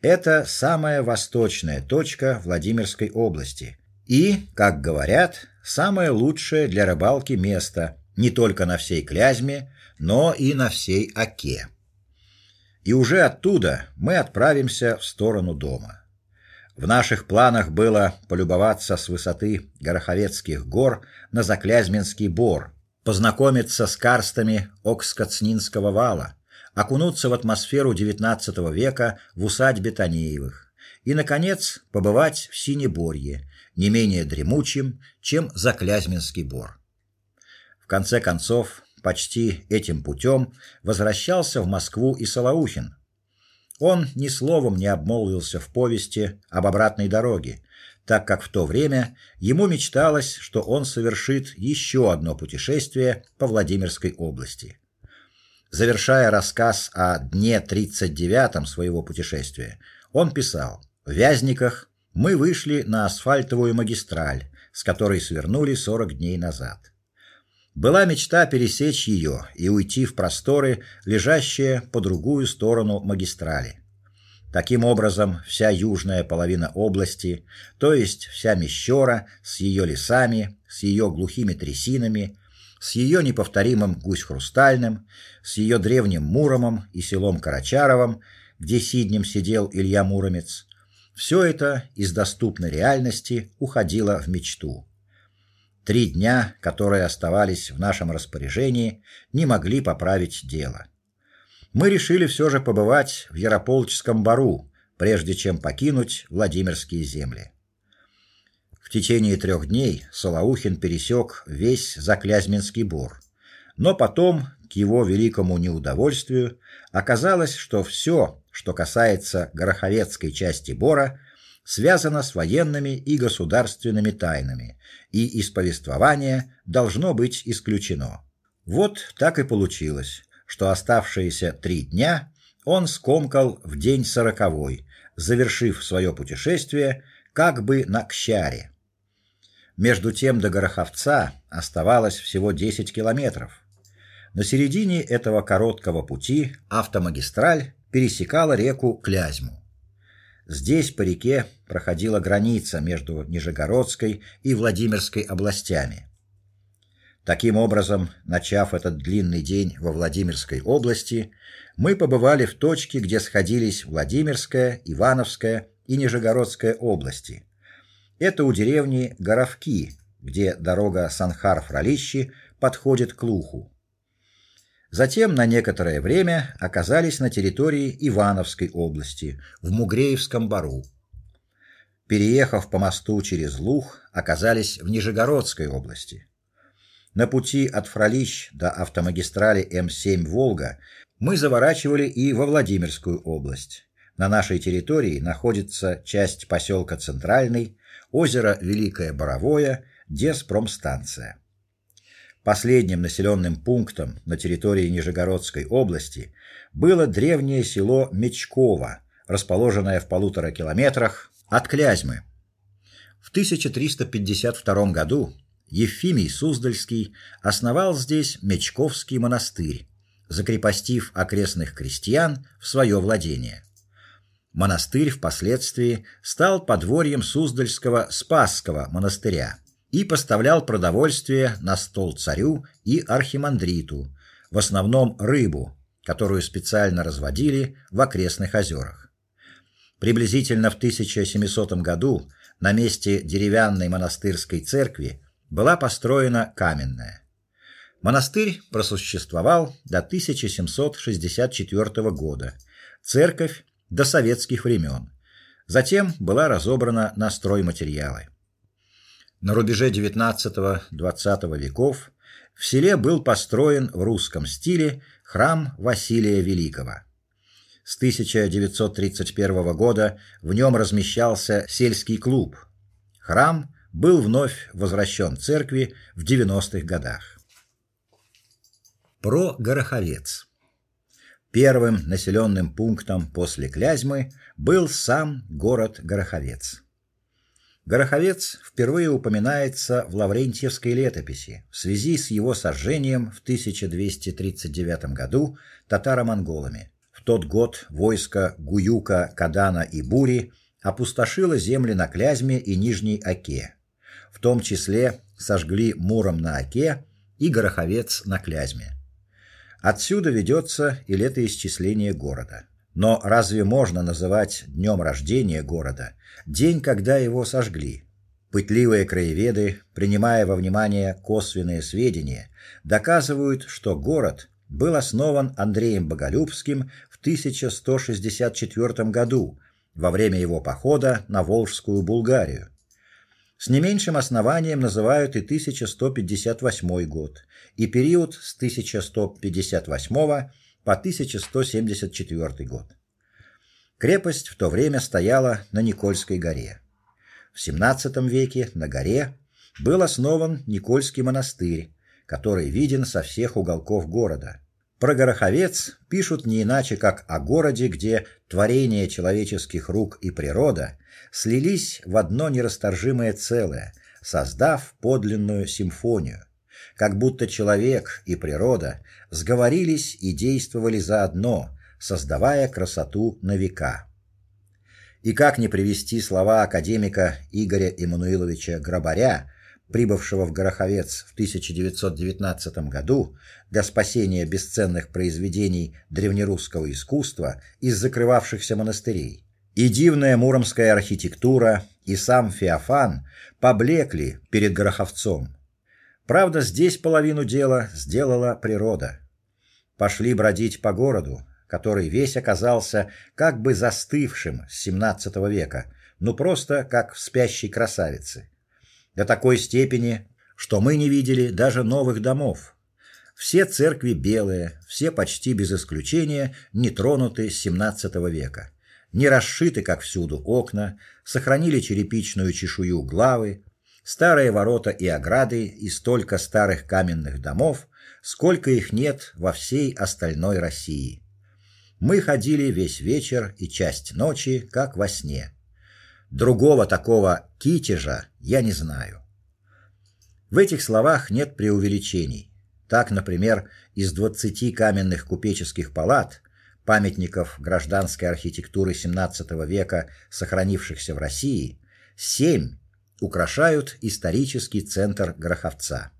Это самая восточная точка Владимирской области и, как говорят, самое лучшее для рыбалки место не только на всей Клязьме, но и на всей Оке. И уже оттуда мы отправимся в сторону дома. В наших планах было полюбоваться с высоты Гороховецких гор на Заклязьминский бор, познакомиться с карстами Окскоцнинского вала, окунуться в атмосферу XIX века в усадьбе Танеевых и наконец побывать в Синеборье, не менее дремучим, чем Заклязьминский бор. В конце концов, почти этим путем возвращался в Москву и Солоухин. Он ни словом не обмолвился в повести об обратной дороге, так как в то время ему мечталось, что он совершит еще одно путешествие по Владимирской области. Завершая рассказ о дне 39-м своего путешествия, он писал: "В Вязниках мы вышли на асфальтовую магистраль, с которой свернули 40 дней назад. Была мечта пересечь ее и уйти в просторы, лежащие по другую сторону магистрали. Таким образом, вся южная половина области, то есть вся Мещера с ее лесами, с ее глухими трясинами, с ее неповторимым Гусь-Хрустальным, с ее древним Муромом и селом Карачаровым, где сиднем сидел Илья Муромец, все это из доступной реальности уходило в мечту. Три дня, которые оставались в нашем распоряжении, не могли поправить дело. Мы решили все же побывать в Ярополческом бару, прежде чем покинуть Владимирские земли. В течение трех дней Солоухин пересек весь Заклязьминский бор. Но потом, к его великому неудовольствию, оказалось, что все, что касается Гороховецкой части Бора, связано с военными и государственными тайнами, и из повествования должно быть исключено. Вот так и получилось, что оставшиеся три дня он скомкал в день сороковой, завершив свое путешествие как бы на Кщаре. Между тем до Гороховца оставалось всего 10 километров. На середине этого короткого пути автомагистраль пересекала реку Клязьму. Здесь по реке проходила граница между Нижегородской и Владимирской областями. Таким образом, начав этот длинный день во Владимирской области, мы побывали в точке, где сходились Владимирская, Ивановская и Нижегородская области. Это у деревни Горовки, где дорога Санхар-Фролищи подходит к Луху. Затем на некоторое время оказались на территории Ивановской области, в Мугреевском бару. Переехав по мосту через Лух, оказались в Нижегородской области. На пути от Фролищ до автомагистрали М7 Волга мы заворачивали и во Владимирскую область. На нашей территории находится часть поселка Центральный, озеро Великое Боровое, Деспромстанция. Последним населенным пунктом на территории Нижегородской области было древнее село Мечково, расположенное в полутора километрах от Клязьмы. В 1352 году Ефимий Суздальский основал здесь Мечковский монастырь, закрепостив окрестных крестьян в свое владение. Монастырь впоследствии стал подворьем Суздальского Спасского монастыря и поставлял продовольствие на стол царю и архимандриту, в основном рыбу, которую специально разводили в окрестных озерах. Приблизительно в 1700 году на месте деревянной монастырской церкви была построена каменная. Монастырь просуществовал до 1764 года. Церковь до советских времен. Затем была разобрана на стройматериалы. На рубеже XIX-XX веков в селе был построен в русском стиле храм Василия Великого. С 1931 года в нем размещался сельский клуб. Храм был вновь возвращен церкви в 90-х годах. Про Гороховец. Первым населенным пунктом после Клязьмы был сам город Гороховец. Гороховец впервые упоминается в Лаврентьевской летописи в связи с его сожжением в 1239 году татаро-монголами. В тот год войско Гуюка, Кадана и Бури опустошило земли на Клязьме и Нижней Оке. В том числе сожгли Муром на Оке и Гороховец на Клязьме. Отсюда ведется и летоисчисление города. Но разве можно называть днем рождения города день, когда его сожгли? Пытливые краеведы, принимая во внимание косвенные сведения, доказывают, что город был основан Андреем Боголюбским в 1164 году во время его похода на Волжскую Булгарию. С не меньшим основанием называют и 1158 год, и период с 1158 по 1174 год. Крепость в то время стояла на Никольской горе. В XVII веке на горе был основан Никольский монастырь, который виден со всех уголков города. Про Гороховец пишут не иначе, как о городе, где творения человеческих рук и природа слились в одно нерасторжимое целое, создав подлинную симфонию, как будто человек и природа сговорились и действовали заодно, создавая красоту на века. И как не привести слова академика Игоря Эммануиловича Грабаря, прибывшего в Гороховец в 1919 году для спасения бесценных произведений древнерусского искусства из закрывавшихся монастырей. И дивная муромская архитектура, и сам Феофан поблекли перед Гороховцом. Правда, здесь половину дела сделала природа. Пошли бродить по городу, который весь оказался как бы застывшим с XVII века, ну просто как в спящей красавице. До такой степени, что мы не видели даже новых домов. Все церкви белые, все почти без исключения не тронуты с XVII века. Не расшиты, как всюду, окна, сохранили черепичную чешую главы, Старые ворота и ограды и столько старых каменных домов, сколько их нет во всей остальной России. Мы ходили весь вечер и часть ночи, как во сне. Другого такого китежа я не знаю. В этих словах нет преувеличений. Так, например, из 20 каменных купеческих палат, памятников гражданской архитектуры XVII века, сохранившихся в России, семь украшают исторический центр Гроховца.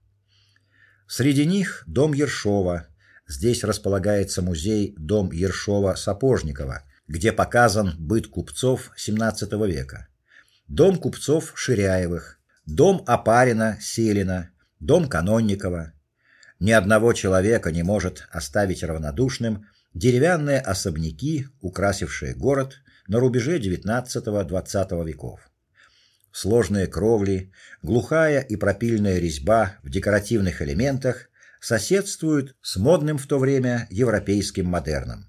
Среди них дом Ершова. Здесь располагается музей Дом Ершова-Сапожникова, где показан быт купцов XVII века. Дом купцов Ширяевых, дом Апарина, Селина, дом Канонникова. Ни одного человека не может оставить равнодушным деревянные особняки, украсившие город на рубеже XIX-XX веков сложные кровли, глухая и пропильная резьба в декоративных элементах соседствуют с модным в то время европейским модерном.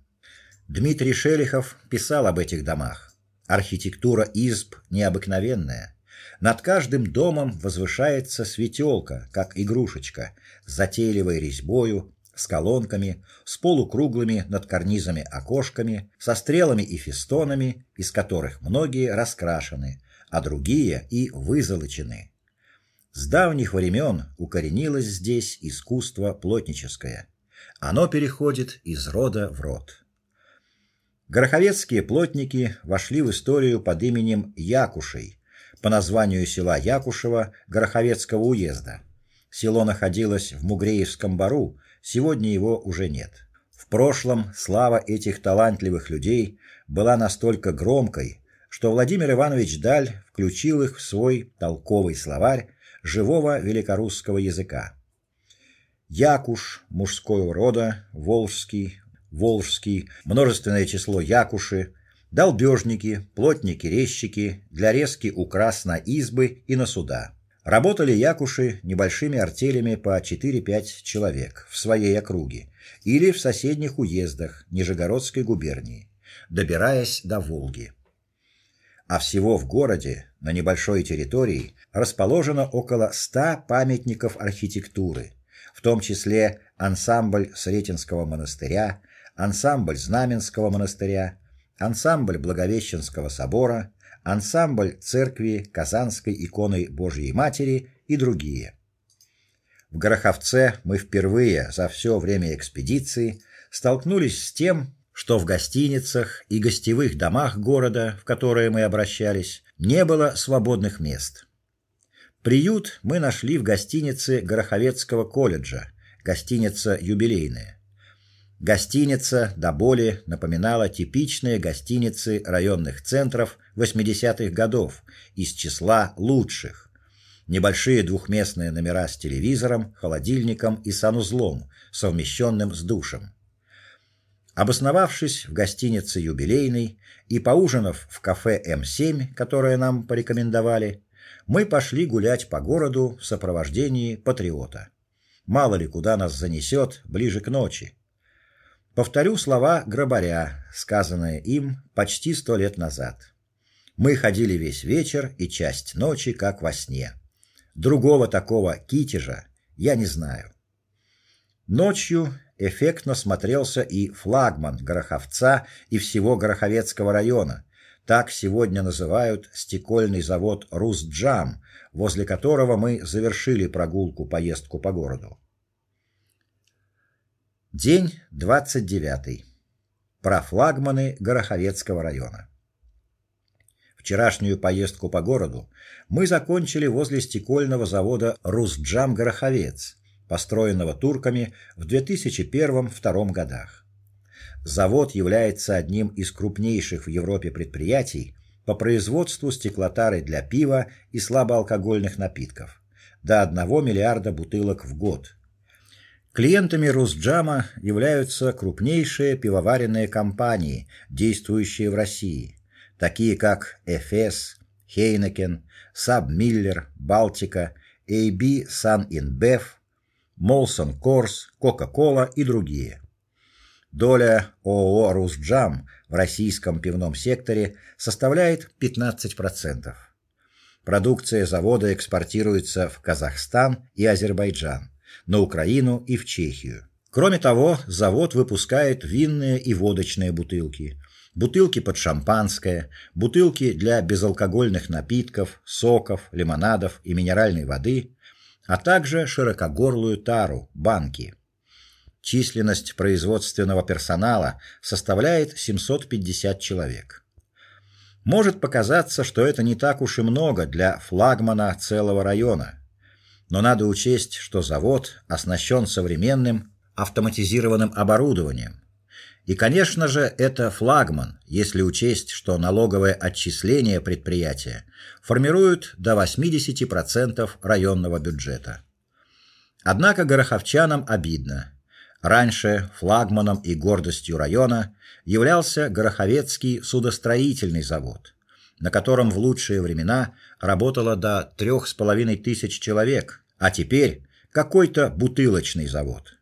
Дмитрий Шелихов писал об этих домах. Архитектура изб необыкновенная. Над каждым домом возвышается светелка, как игрушечка, с затейливой резьбою, с колонками, с полукруглыми над карнизами окошками, со стрелами и фестонами, из которых многие раскрашены, а другие и вызолочены. С давних времен укоренилось здесь искусство плотническое. Оно переходит из рода в род. Гороховецкие плотники вошли в историю под именем Якушей, по названию села Якушево Гороховецкого уезда. Село находилось в Мугреевском бару, сегодня его уже нет. В прошлом слава этих талантливых людей была настолько громкой, что Владимир Иванович Даль включил их в свой толковый словарь живого великорусского языка. Якуш мужского рода, волжский, волжский, множественное число якуши, долбежники, плотники-резчики для резки украс на избы и на суда. Работали якуши небольшими артелями по 4-5 человек в своей округе или в соседних уездах Нижегородской губернии, добираясь до Волги а всего в городе на небольшой территории расположено около 100 памятников архитектуры, в том числе ансамбль Сретенского монастыря, ансамбль Знаменского монастыря, ансамбль Благовещенского собора, ансамбль церкви Казанской иконы Божией Матери и другие. В Гороховце мы впервые за все время экспедиции столкнулись с тем, что в гостиницах и гостевых домах города, в которые мы обращались, не было свободных мест. Приют мы нашли в гостинице Гороховецкого колледжа, гостиница юбилейная. Гостиница до боли напоминала типичные гостиницы районных центров 80-х годов из числа лучших. Небольшие двухместные номера с телевизором, холодильником и санузлом, совмещенным с душем. Обосновавшись в гостинице Юбилейной и поужинав в кафе М7, которое нам порекомендовали, мы пошли гулять по городу в сопровождении патриота. Мало ли куда нас занесет ближе к ночи. Повторю слова Грабаря, сказанные им почти сто лет назад. Мы ходили весь вечер и часть ночи как во сне. Другого такого китежа я не знаю. Ночью эффектно смотрелся и флагман Гороховца и всего Гороховецкого района, Так сегодня называют стекольный завод Русджам, возле которого мы завершили прогулку поездку по городу. День 29. Про флагманы Гороховецкого района. Вчерашнюю поездку по городу мы закончили возле стекольного завода Русджам Гороховец, построенного турками в 2001-2002 годах. Завод является одним из крупнейших в Европе предприятий по производству стеклотары для пива и слабоалкогольных напитков. До 1 миллиарда бутылок в год Клиентами Русджама являются крупнейшие пивоваренные компании, действующие в России, такие как Эфес, Хейнекен, Сабмиллер, Балтика, AB Sun InBev, Molson Coors, Coca-Cola и другие. Доля ООО Русджам в российском пивном секторе составляет 15%. Продукция завода экспортируется в Казахстан и Азербайджан на Украину и в Чехию. Кроме того, завод выпускает винные и водочные бутылки, бутылки под шампанское, бутылки для безалкогольных напитков, соков, лимонадов и минеральной воды, а также широкогорлую тару, банки. Численность производственного персонала составляет 750 человек. Может показаться, что это не так уж и много для флагмана целого района но надо учесть, что завод оснащен современным автоматизированным оборудованием. И, конечно же, это флагман, если учесть, что налоговое отчисление предприятия формирует до 80% районного бюджета. Однако гороховчанам обидно. Раньше флагманом и гордостью района являлся Гороховецкий судостроительный завод, на котором в лучшие времена работало до трех с половиной тысяч человек, а теперь какой-то бутылочный завод.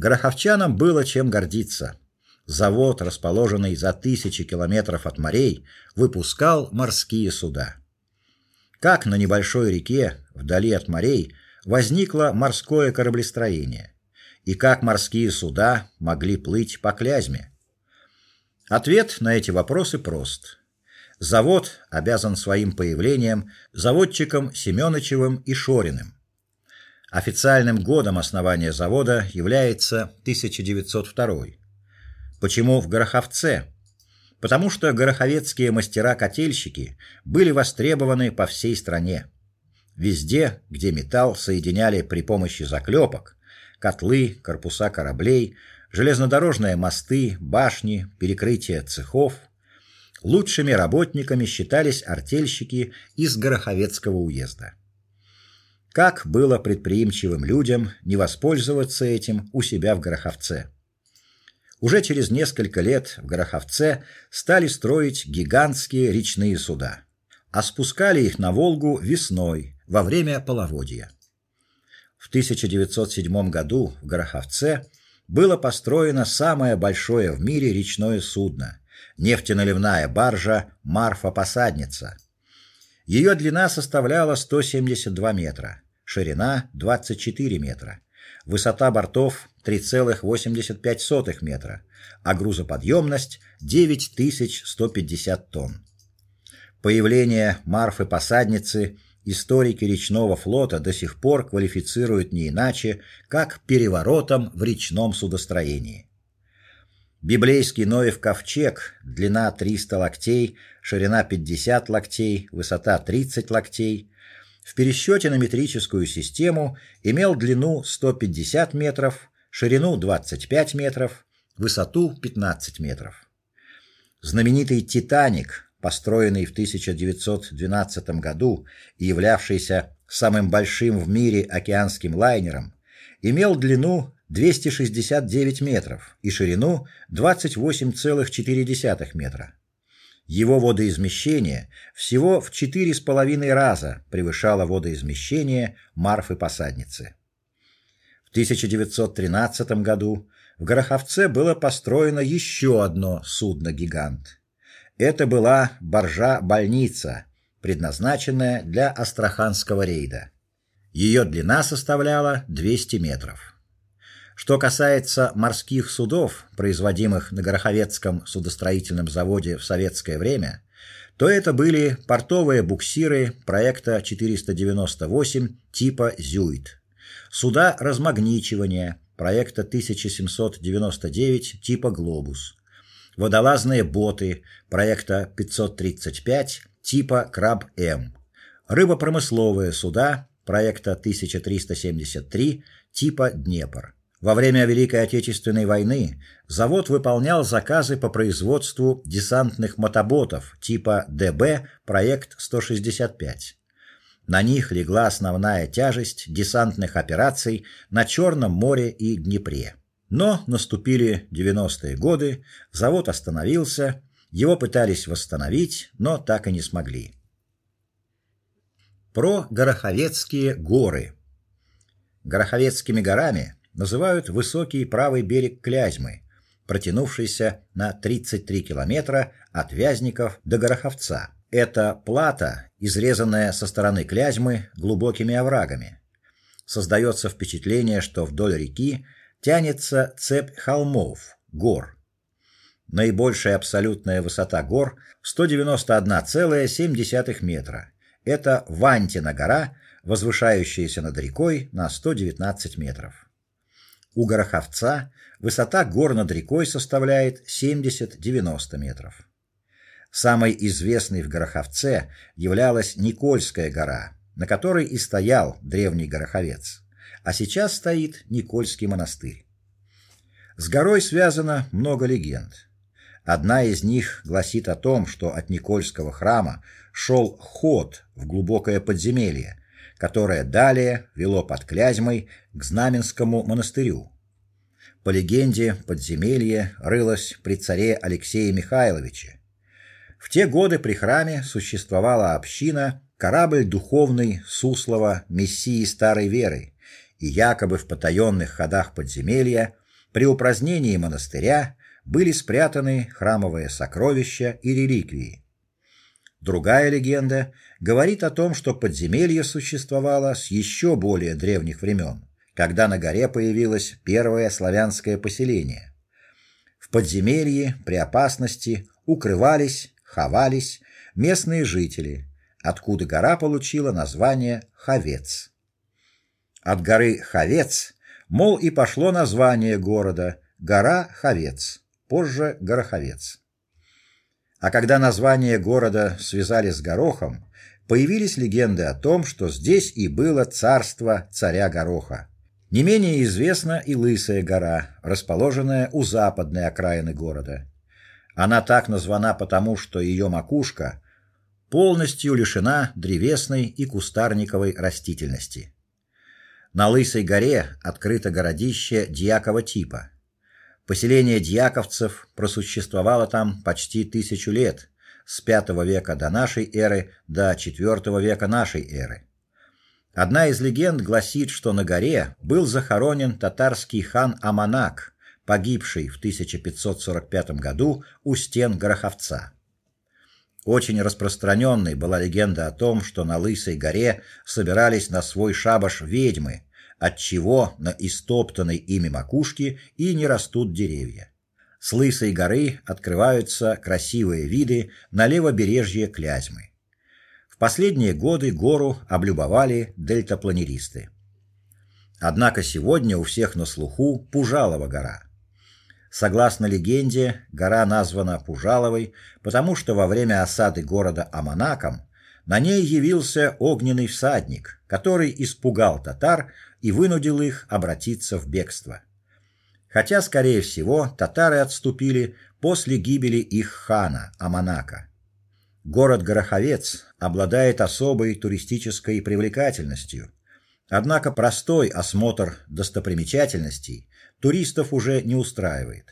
Гороховчанам было чем гордиться. Завод, расположенный за тысячи километров от морей, выпускал морские суда. Как на небольшой реке, вдали от морей, возникло морское кораблестроение, и как морские суда могли плыть по Клязьме? Ответ на эти вопросы прост. Завод обязан своим появлением заводчикам Семёнычевым и Шориным. Официальным годом основания завода является 1902. Почему в Гороховце? Потому что гороховецкие мастера-котельщики были востребованы по всей стране. Везде, где металл соединяли при помощи заклепок, котлы, корпуса кораблей, железнодорожные мосты, башни, перекрытия цехов, Лучшими работниками считались артельщики из Гороховецкого уезда. Как было предприимчивым людям не воспользоваться этим у себя в Гороховце? Уже через несколько лет в Гороховце стали строить гигантские речные суда, а спускали их на Волгу весной во время половодья. В 1907 году в Гороховце было построено самое большое в мире речное судно нефтеналивная баржа Марфа-Посадница. Ее длина составляла 172 метра, ширина 24 метра, высота бортов 3,85 метра, а грузоподъемность 9150 тонн. Появление Марфы-Посадницы историки речного флота до сих пор квалифицируют не иначе, как переворотом в речном судостроении. Библейский Ноев ковчег, длина 300 локтей, ширина 50 локтей, высота 30 локтей, в пересчете на метрическую систему имел длину 150 метров, ширину 25 метров, высоту 15 метров. Знаменитый Титаник, построенный в 1912 году и являвшийся самым большим в мире океанским лайнером, имел длину 269 метров и ширину 28,4 метра. Его водоизмещение всего в четыре с половиной раза превышало водоизмещение Марфы-посадницы. В 1913 году в Гороховце было построено еще одно судно-гигант. Это была баржа-больница, предназначенная для Астраханского рейда. Ее длина составляла 200 метров. Что касается морских судов, производимых на Гороховецком судостроительном заводе в советское время, то это были портовые буксиры проекта 498 типа Зюит. Суда размагничивания проекта 1799 типа Глобус. Водолазные боты проекта 535 типа Краб-М. Рыбопромысловые суда проекта 1373 типа Днепр. Во время Великой Отечественной войны завод выполнял заказы по производству десантных мотоботов типа ДБ проект 165. На них легла основная тяжесть десантных операций на Черном море и Днепре. Но наступили 90-е годы, завод остановился, его пытались восстановить, но так и не смогли. Про Гороховецкие горы. Гороховецкими горами называют высокий правый берег Клязьмы, протянувшийся на 33 километра от Вязников до Гороховца. Это плата, изрезанная со стороны Клязьмы глубокими оврагами. Создается впечатление, что вдоль реки тянется цепь холмов, гор. Наибольшая абсолютная высота гор 191,7 метра. Это Вантина гора, возвышающаяся над рекой на 119 метров. У Гороховца высота гор над рекой составляет 70-90 метров. Самой известной в Гороховце являлась Никольская гора, на которой и стоял древний Гороховец, а сейчас стоит Никольский монастырь. С горой связано много легенд. Одна из них гласит о том, что от Никольского храма шел ход в глубокое подземелье, которое далее вело под Клязьмой к Знаменскому монастырю. По легенде, подземелье рылось при царе Алексее Михайловиче. В те годы при храме существовала община, корабль духовный Суслова Мессии старой веры, и якобы в потаенных ходах подземелья при упразднении монастыря были спрятаны храмовые сокровища и реликвии. Другая легенда говорит о том, что подземелье существовало с еще более древних времен, когда на горе появилось первое славянское поселение. В подземелье при опасности укрывались, ховались местные жители, откуда гора получила название Ховец. От горы Ховец, мол, и пошло название города гора Ховец, позже Гороховец. А когда название города связали с горохом, появились легенды о том, что здесь и было царство царя Гороха. Не менее известна и Лысая гора, расположенная у западной окраины города. Она так названа потому, что ее макушка полностью лишена древесной и кустарниковой растительности. На Лысой горе открыто городище дьякова типа. Поселение дьяковцев просуществовало там почти тысячу лет, с V века до нашей эры до IV века нашей эры. Одна из легенд гласит, что на горе был захоронен татарский хан Аманак, погибший в 1545 году у стен Гороховца. Очень распространенной была легенда о том, что на Лысой горе собирались на свой шабаш ведьмы, отчего на истоптанной ими макушке и не растут деревья. С лысой горы открываются красивые виды на левобережье Клязьмы. В последние годы гору облюбовали дельтапланеристы. Однако сегодня у всех на слуху Пужалова гора. Согласно легенде, гора названа Пужаловой, потому что во время осады города Аманаком на ней явился огненный всадник, который испугал татар и вынудил их обратиться в бегство. Хотя, скорее всего, татары отступили после гибели их хана Аманака. Город Гороховец обладает особой туристической привлекательностью. Однако простой осмотр достопримечательностей туристов уже не устраивает.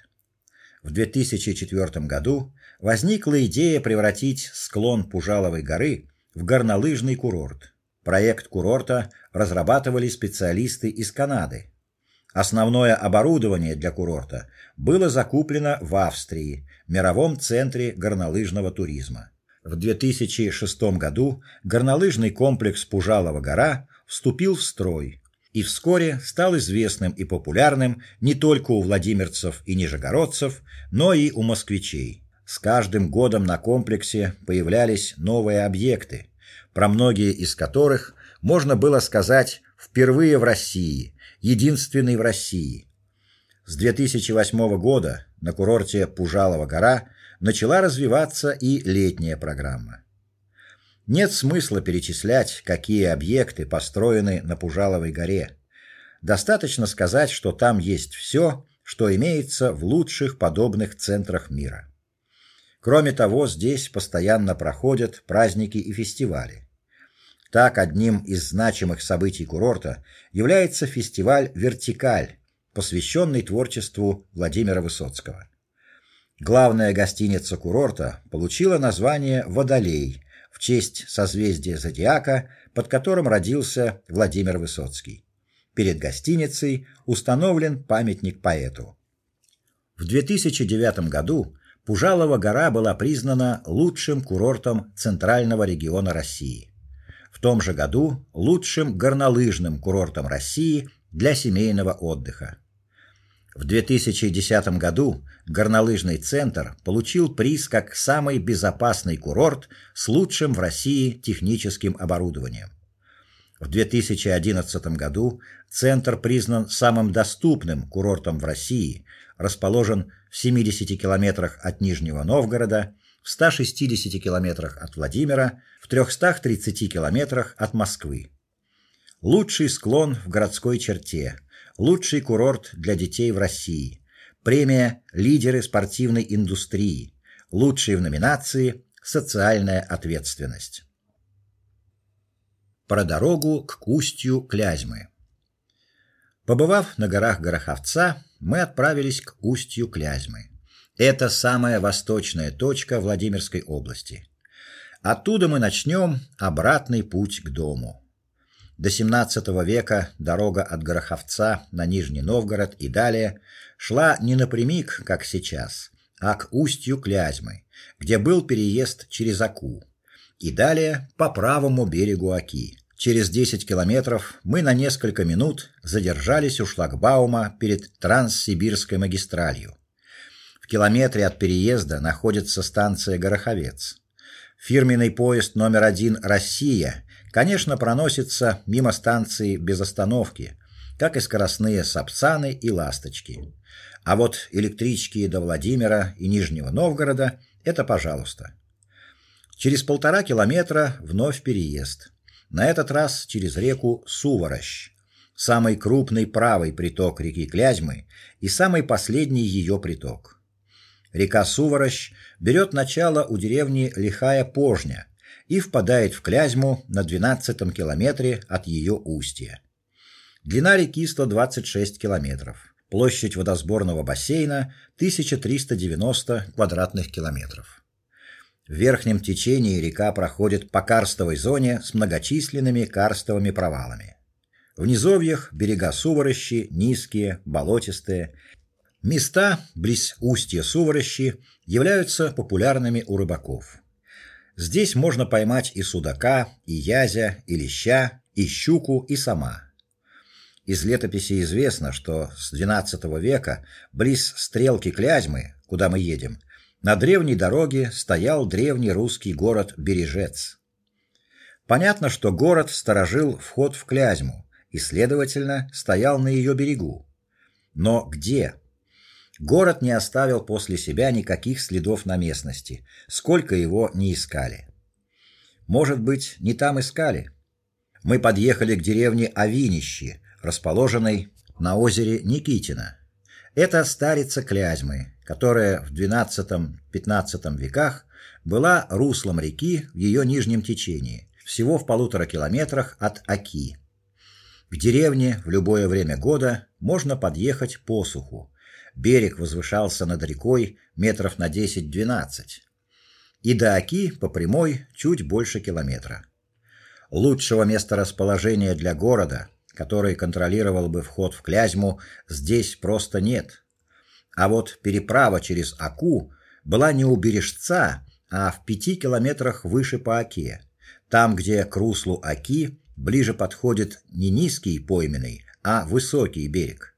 В 2004 году возникла идея превратить склон Пужаловой горы в горнолыжный курорт. Проект курорта разрабатывали специалисты из Канады. Основное оборудование для курорта было закуплено в Австрии, мировом центре горнолыжного туризма. В 2006 году горнолыжный комплекс Пужалова гора вступил в строй, и вскоре стал известным и популярным не только у владимирцев и нижегородцев, но и у москвичей. С каждым годом на комплексе появлялись новые объекты, про многие из которых можно было сказать впервые в России, единственный в России. С 2008 года на курорте Пужалова гора начала развиваться и летняя программа. Нет смысла перечислять, какие объекты построены на Пужаловой горе. Достаточно сказать, что там есть все, что имеется в лучших подобных центрах мира. Кроме того, здесь постоянно проходят праздники и фестивали. Так одним из значимых событий курорта является фестиваль Вертикаль, посвященный творчеству Владимира Высоцкого. Главная гостиница курорта получила название Водолей в честь созвездия зодиака, под которым родился Владимир Высоцкий. Перед гостиницей установлен памятник поэту. В 2009 году Пужалова гора была признана лучшим курортом центрального региона России. В том же году лучшим горнолыжным курортом России для семейного отдыха. В 2010 году горнолыжный центр получил приз как самый безопасный курорт с лучшим в России техническим оборудованием. В 2011 году центр признан самым доступным курортом в России, расположен в 70 километрах от Нижнего Новгорода, в 160 километрах от Владимира, в 330 километрах от Москвы. Лучший склон в городской черте, Лучший курорт для детей в России. Премия Лидеры спортивной индустрии. Лучший в номинации Социальная ответственность. Про дорогу к устью Клязьмы. Побывав на горах Гороховца, мы отправились к устью Клязьмы. Это самая восточная точка Владимирской области. Оттуда мы начнем обратный путь к дому. До XVII века дорога от Гороховца на Нижний Новгород и далее шла не напрямик, как сейчас, а к устью Клязьмы, где был переезд через Аку, и далее по правому берегу Оки. Через 10 километров мы на несколько минут задержались у шлагбаума перед Транссибирской магистралью. Километре от переезда находится станция Гороховец. Фирменный поезд номер один Россия конечно, проносится мимо станции без остановки, как и скоростные Сапсаны и Ласточки. А вот электрички до Владимира и Нижнего Новгорода это, пожалуйста. Через полтора километра вновь переезд. На этот раз через реку Суворощ, самый крупный правый приток реки Клязьмы и самый последний ее приток. Река Суворощ берет начало у деревни Лихая Пожня, и впадает в Клязьму на 12 километре от ее устья. Длина реки 126 километров. Площадь водосборного бассейна 1390 квадратных километров. В верхнем течении река проходит по карстовой зоне с многочисленными карстовыми провалами. В низовьях берега Суворощи низкие, болотистые. Места близ устья Суворощи являются популярными у рыбаков. Здесь можно поймать и судака, и язя, и леща, и щуку, и сама. Из летописи известно, что с XII века близ стрелки Клязьмы, куда мы едем, на древней дороге стоял древний русский город Бережец. Понятно, что город сторожил вход в Клязьму и, следовательно, стоял на ее берегу. Но где? Город не оставил после себя никаких следов на местности, сколько его ни искали. Может быть, не там искали. Мы подъехали к деревне Авинищи, расположенной на озере Никитино. Это старица Клязьмы, которая в XII-XV веках была руслом реки в ее нижнем течении, всего в полутора километрах от Оки. К деревне в любое время года можно подъехать по суху, Берег возвышался над рекой метров на 10-12. И до Оки по прямой чуть больше километра. Лучшего места расположения для города, который контролировал бы вход в Клязьму, здесь просто нет. А вот переправа через Аку была не у Бережца, а в пяти километрах выше по Оке, там, где к руслу Оки ближе подходит не низкий пойменный, а высокий берег.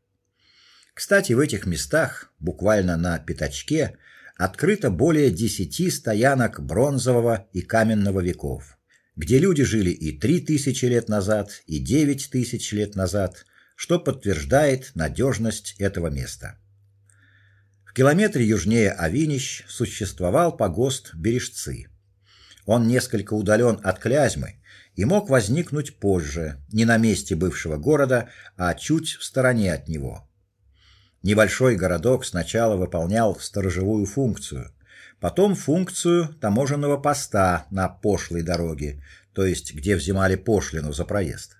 Кстати, в этих местах, буквально на пятачке, открыто более десяти стоянок бронзового и каменного веков, где люди жили и три тысячи лет назад, и девять тысяч лет назад, что подтверждает надежность этого места. В километре южнее Авинищ существовал погост Бережцы. Он несколько удален от Клязьмы и мог возникнуть позже, не на месте бывшего города, а чуть в стороне от него. Небольшой городок сначала выполнял сторожевую функцию, потом функцию таможенного поста на пошлой дороге, то есть где взимали пошлину за проезд.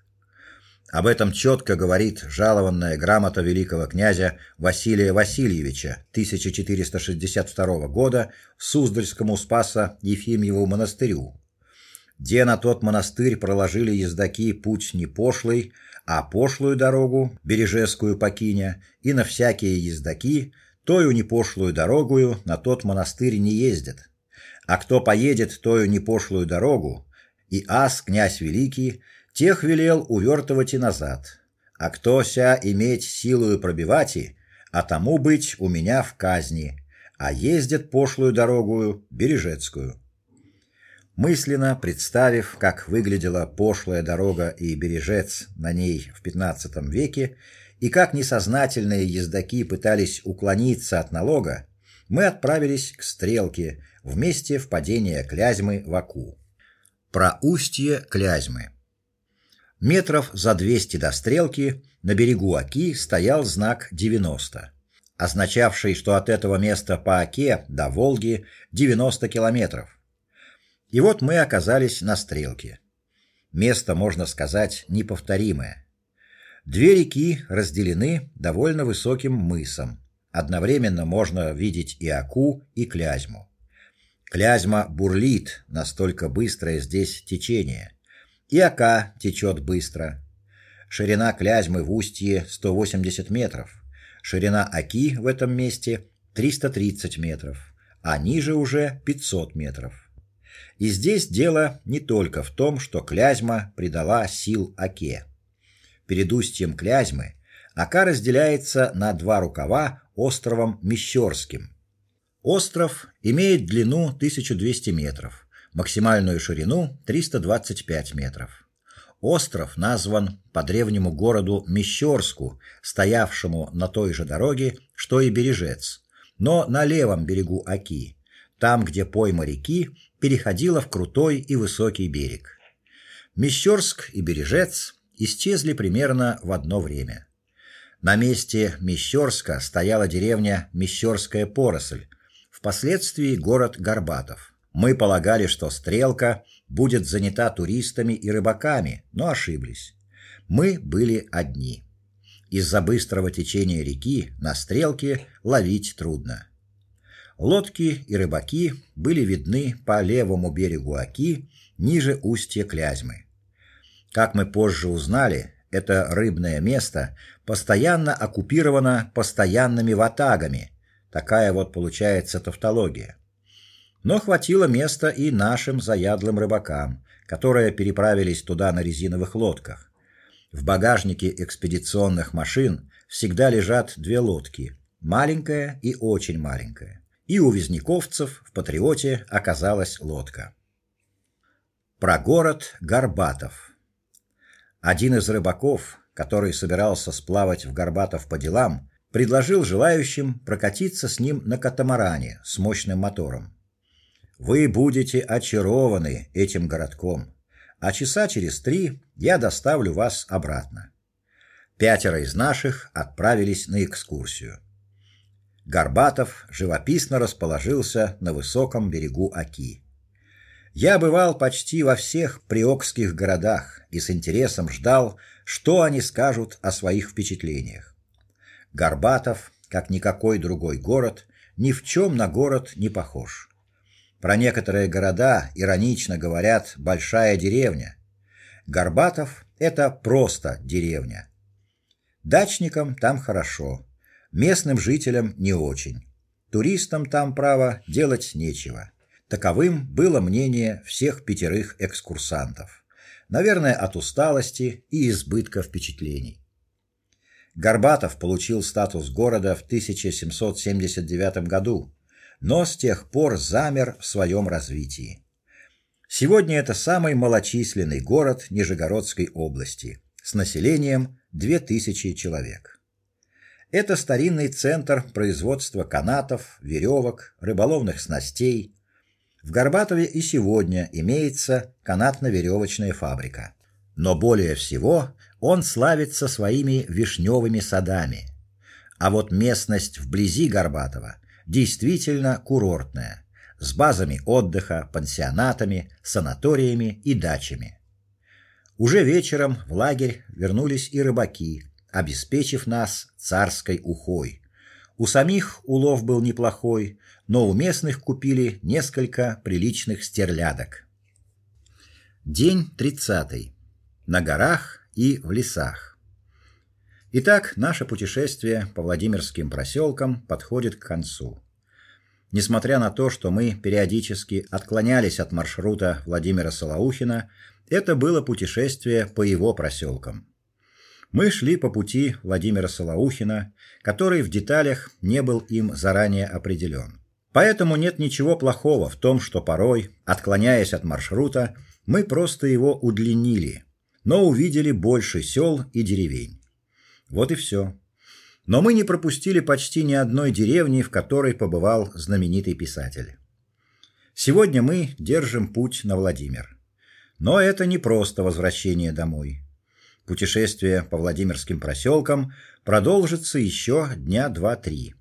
Об этом четко говорит жалованная грамота великого князя Василия Васильевича 1462 года Суздальскому Спаса Ефимьеву монастырю. Где на тот монастырь проложили ездаки путь не пошлый, а пошлую дорогу, бережескую покиня, и на всякие ездаки тою непошлую дорогую на тот монастырь не ездят. А кто поедет тою непошлую дорогу, и ас князь великий тех велел увертывать и назад. А кто ся иметь силою и, а тому быть у меня в казни, а ездит пошлую дорогую бережецкую. Мысленно представив, как выглядела пошлая дорога и бережец на ней в XV веке, и как несознательные ездаки пытались уклониться от налога, мы отправились к Стрелке в месте впадения Клязьмы в Аку. Про устье Клязьмы. Метров за 200 до Стрелки на берегу Оки стоял знак 90, означавший, что от этого места по Оке до Волги 90 километров. И вот мы оказались на Стрелке. Место, можно сказать, неповторимое. Две реки разделены довольно высоким мысом. Одновременно можно видеть и Аку, и Клязьму. Клязьма бурлит, настолько быстрое здесь течение. И Ака течет быстро. Ширина Клязьмы в устье 180 метров. Ширина Аки в этом месте 330 метров, а ниже уже 500 метров. И здесь дело не только в том, что Клязьма придала сил Аке. Перед устьем Клязьмы Ака разделяется на два рукава островом Мещерским. Остров имеет длину 1200 метров максимальную ширину 325 метров. Остров назван по древнему городу Мещерску, стоявшему на той же дороге, что и Бережец, но на левом берегу Оки, там, где пойма реки переходила в крутой и высокий берег. Мещерск и Бережец исчезли примерно в одно время. На месте Мещерска стояла деревня Мещерская поросль, впоследствии город Горбатов. Мы полагали, что Стрелка будет занята туристами и рыбаками, но ошиблись. Мы были одни. Из-за быстрого течения реки на Стрелке ловить трудно. Лодки и рыбаки были видны по левому берегу Оки, ниже устья Клязьмы. Как мы позже узнали, это рыбное место постоянно оккупировано постоянными ватагами. Такая вот получается тавтология. Но хватило места и нашим заядлым рыбакам, которые переправились туда на резиновых лодках. В багажнике экспедиционных машин всегда лежат две лодки: маленькая и очень маленькая. И у визняковцев в Патриоте оказалась лодка. Про город Горбатов. Один из рыбаков, который собирался сплавать в Горбатов по делам, предложил желающим прокатиться с ним на катамаране с мощным мотором. Вы будете очарованы этим городком, а часа через три я доставлю вас обратно. Пятеро из наших отправились на экскурсию. Горбатов живописно расположился на высоком берегу Оки. Я бывал почти во всех приокских городах и с интересом ждал, что они скажут о своих впечатлениях. Горбатов, как никакой другой город, ни в чем на город не похож. Про некоторые города иронично говорят большая деревня. Горбатов это просто деревня. Дачникам там хорошо, местным жителям не очень. Туристам там право делать нечего. Таковым было мнение всех пятерых экскурсантов. Наверное, от усталости и избытка впечатлений. Горбатов получил статус города в 1779 году, но с тех пор замер в своем развитии. Сегодня это самый малочисленный город Нижегородской области с населением 2000 человек. Это старинный центр производства канатов, веревок, рыболовных снастей. В Горбатове и сегодня имеется канатно-веревочная фабрика. Но более всего он славится своими вишневыми садами. А вот местность вблизи Горбатова действительно курортная, с базами отдыха, пансионатами, санаториями и дачами. Уже вечером в лагерь вернулись и рыбаки, обеспечив нас царской ухой. У самих улов был неплохой, но у местных купили несколько приличных стерлядок. День тридцатый. На горах и в лесах. Итак, наше путешествие по Владимирским проселкам подходит к концу. Несмотря на то, что мы периодически отклонялись от маршрута Владимира Солоухина, это было путешествие по его проселкам. Мы шли по пути Владимира Солоухина, который в деталях не был им заранее определен. Поэтому нет ничего плохого в том, что порой, отклоняясь от маршрута, мы просто его удлинили, но увидели больше сел и деревень. Вот и все. Но мы не пропустили почти ни одной деревни, в которой побывал знаменитый писатель. Сегодня мы держим путь на Владимир. Но это не просто возвращение домой. Путешествие по Владимирским проселкам продолжится еще дня два-три.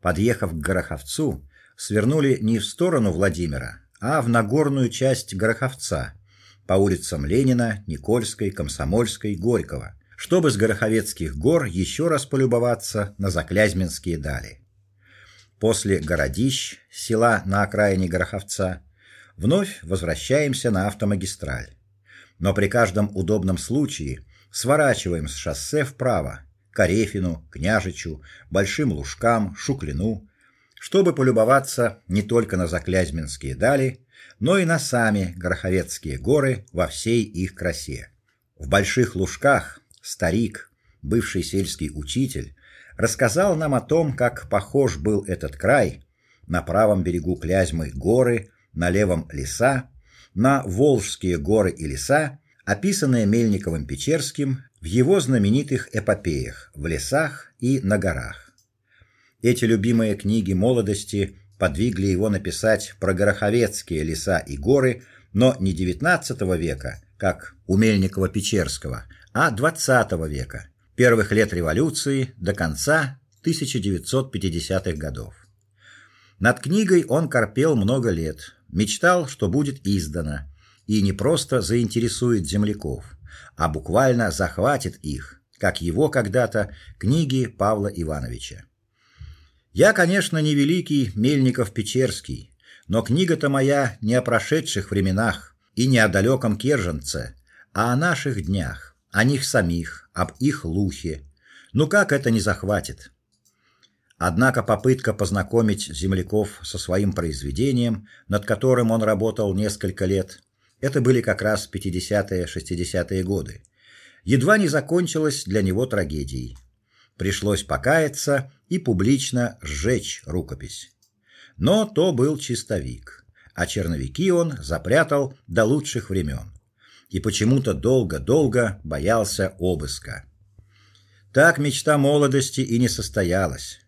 Подъехав к Гороховцу, свернули не в сторону Владимира, а в нагорную часть Гороховца, по улицам Ленина, Никольской, Комсомольской, Горького, чтобы с Гороховецких гор еще раз полюбоваться на Заклязьминские дали. После городищ, села на окраине Гороховца, вновь возвращаемся на автомагистраль. Но при каждом удобном случае сворачиваем с шоссе вправо, к Арефину, Княжичу, Большим Лужкам, Шуклину, чтобы полюбоваться не только на Заклязьминские дали, но и на сами Гороховецкие горы во всей их красе. В больших лужках старик, бывший сельский учитель, рассказал нам о том, как похож был этот край. На правом берегу Клязьмы горы, на левом леса, на Волжские горы и леса, описанные Мельниковым-Печерским в его знаменитых эпопеях В лесах и на горах. Эти любимые книги молодости подвигли его написать про гороховецкие леса и горы, но не XIX века, как у Мельникова-Печерского, а XX века, первых лет революции до конца 1950-х годов. Над книгой он корпел много лет, мечтал, что будет издана, и не просто заинтересует земляков, а буквально захватит их, как его когда-то книги Павла Ивановича. Я, конечно, не великий Мельников-Печерский, но книга-то моя не о прошедших временах и не о далеком Керженце, а о наших днях, о них самих, об их лухе. Ну как это не захватит? Однако попытка познакомить земляков со своим произведением, над которым он работал несколько лет, это были как раз 50-е, 60-е годы, едва не закончилась для него трагедией. Пришлось покаяться и публично сжечь рукопись. Но то был чистовик, а черновики он запрятал до лучших времен и почему-то долго-долго боялся обыска. Так мечта молодости и не состоялась.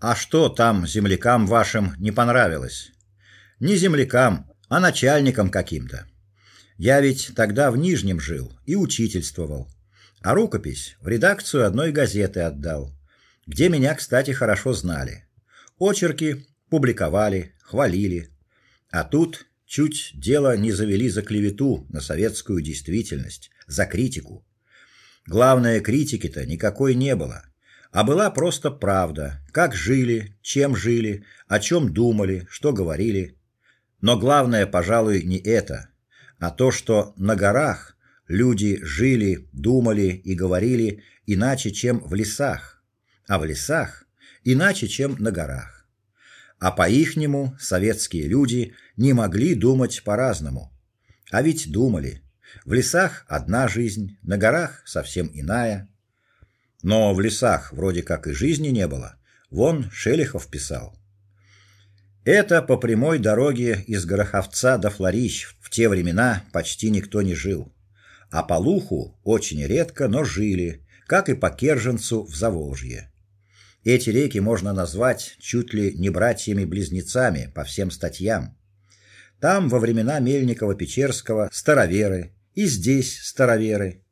А что там землякам вашим не понравилось? Не землякам, а начальникам каким-то. Я ведь тогда в Нижнем жил и учительствовал а рукопись в редакцию одной газеты отдал, где меня, кстати, хорошо знали. Очерки публиковали, хвалили. А тут чуть дело не завели за клевету на советскую действительность, за критику. Главное, критики-то никакой не было, а была просто правда, как жили, чем жили, о чем думали, что говорили. Но главное, пожалуй, не это, а то, что на горах Люди жили, думали и говорили иначе, чем в лесах, а в лесах иначе, чем на горах. А по-ихнему советские люди не могли думать по-разному. А ведь думали. В лесах одна жизнь, на горах совсем иная. Но в лесах вроде как и жизни не было. Вон Шелихов писал: это по прямой дороге из Гороховца до Флорищ. В те времена почти никто не жил. А по Луху очень редко, но жили, как и по Керженцу в Заволжье. Эти реки можно назвать чуть ли не братьями-близнецами по всем статьям. Там во времена Мельникова-Печерского староверы, и здесь староверы.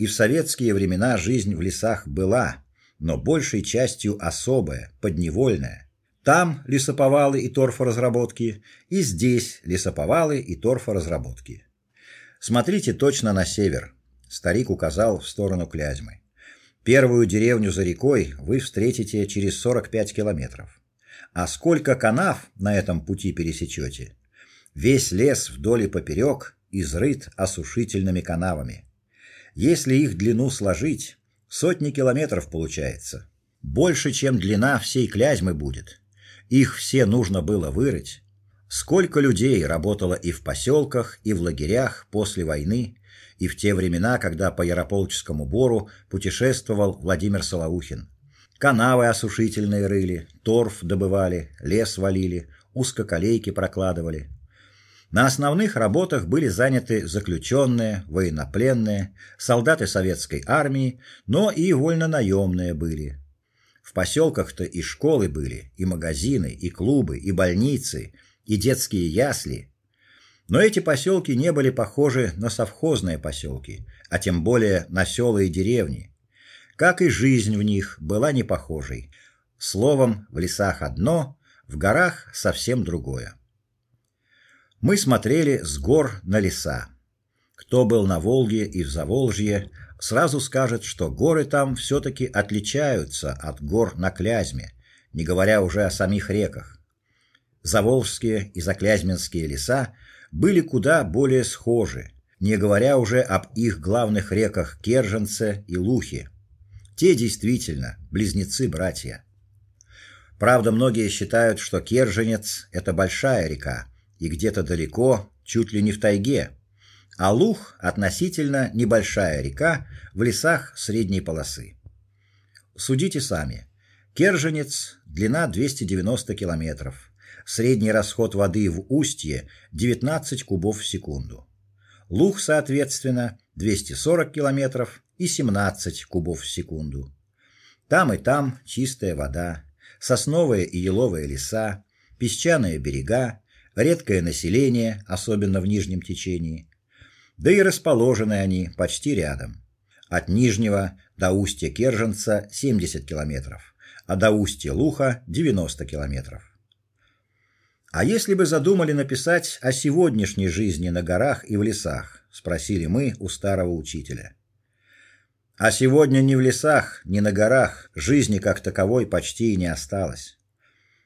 И в советские времена жизнь в лесах была, но большей частью особая, подневольная. Там лесоповалы и торфоразработки, и здесь лесоповалы и торфоразработки. Смотрите точно на север. Старик указал в сторону Клязьмы. Первую деревню за рекой вы встретите через 45 километров. А сколько канав на этом пути пересечете? Весь лес вдоль и поперек изрыт осушительными канавами. Если их длину сложить, сотни километров получается. Больше, чем длина всей Клязьмы будет. Их все нужно было вырыть. Сколько людей работало и в поселках, и в лагерях после войны, и в те времена, когда по Ярополческому бору путешествовал Владимир Солоухин. Канавы осушительные рыли, торф добывали, лес валили, узкоколейки прокладывали. На основных работах были заняты заключенные, военнопленные, солдаты советской армии, но и вольнонаемные были. В поселках-то и школы были, и магазины, и клубы, и больницы, и детские ясли. Но эти поселки не были похожи на совхозные поселки, а тем более на села и деревни. Как и жизнь в них была не похожей. Словом, в лесах одно, в горах совсем другое. Мы смотрели с гор на леса. Кто был на Волге и в Заволжье, сразу скажет, что горы там все таки отличаются от гор на Клязьме, не говоря уже о самих реках. Заволжские и заклязьминские леса были куда более схожи, не говоря уже об их главных реках Керженце и Лухе. Те действительно близнецы-братья. Правда, многие считают, что Керженец это большая река и где-то далеко, чуть ли не в тайге, а Лух относительно небольшая река в лесах средней полосы. Судите сами. Керженец длина 290 километров. Средний расход воды в устье 19 кубов в секунду. Лух, соответственно, 240 километров и 17 кубов в секунду. Там и там чистая вода, сосновые и еловые леса, песчаные берега, редкое население, особенно в нижнем течении, да и расположены они почти рядом. От Нижнего до устья Керженца 70 километров, а до устья Луха 90 километров. А если бы задумали написать о сегодняшней жизни на горах и в лесах, спросили мы у старого учителя. А сегодня ни в лесах, ни на горах жизни как таковой почти и не осталось.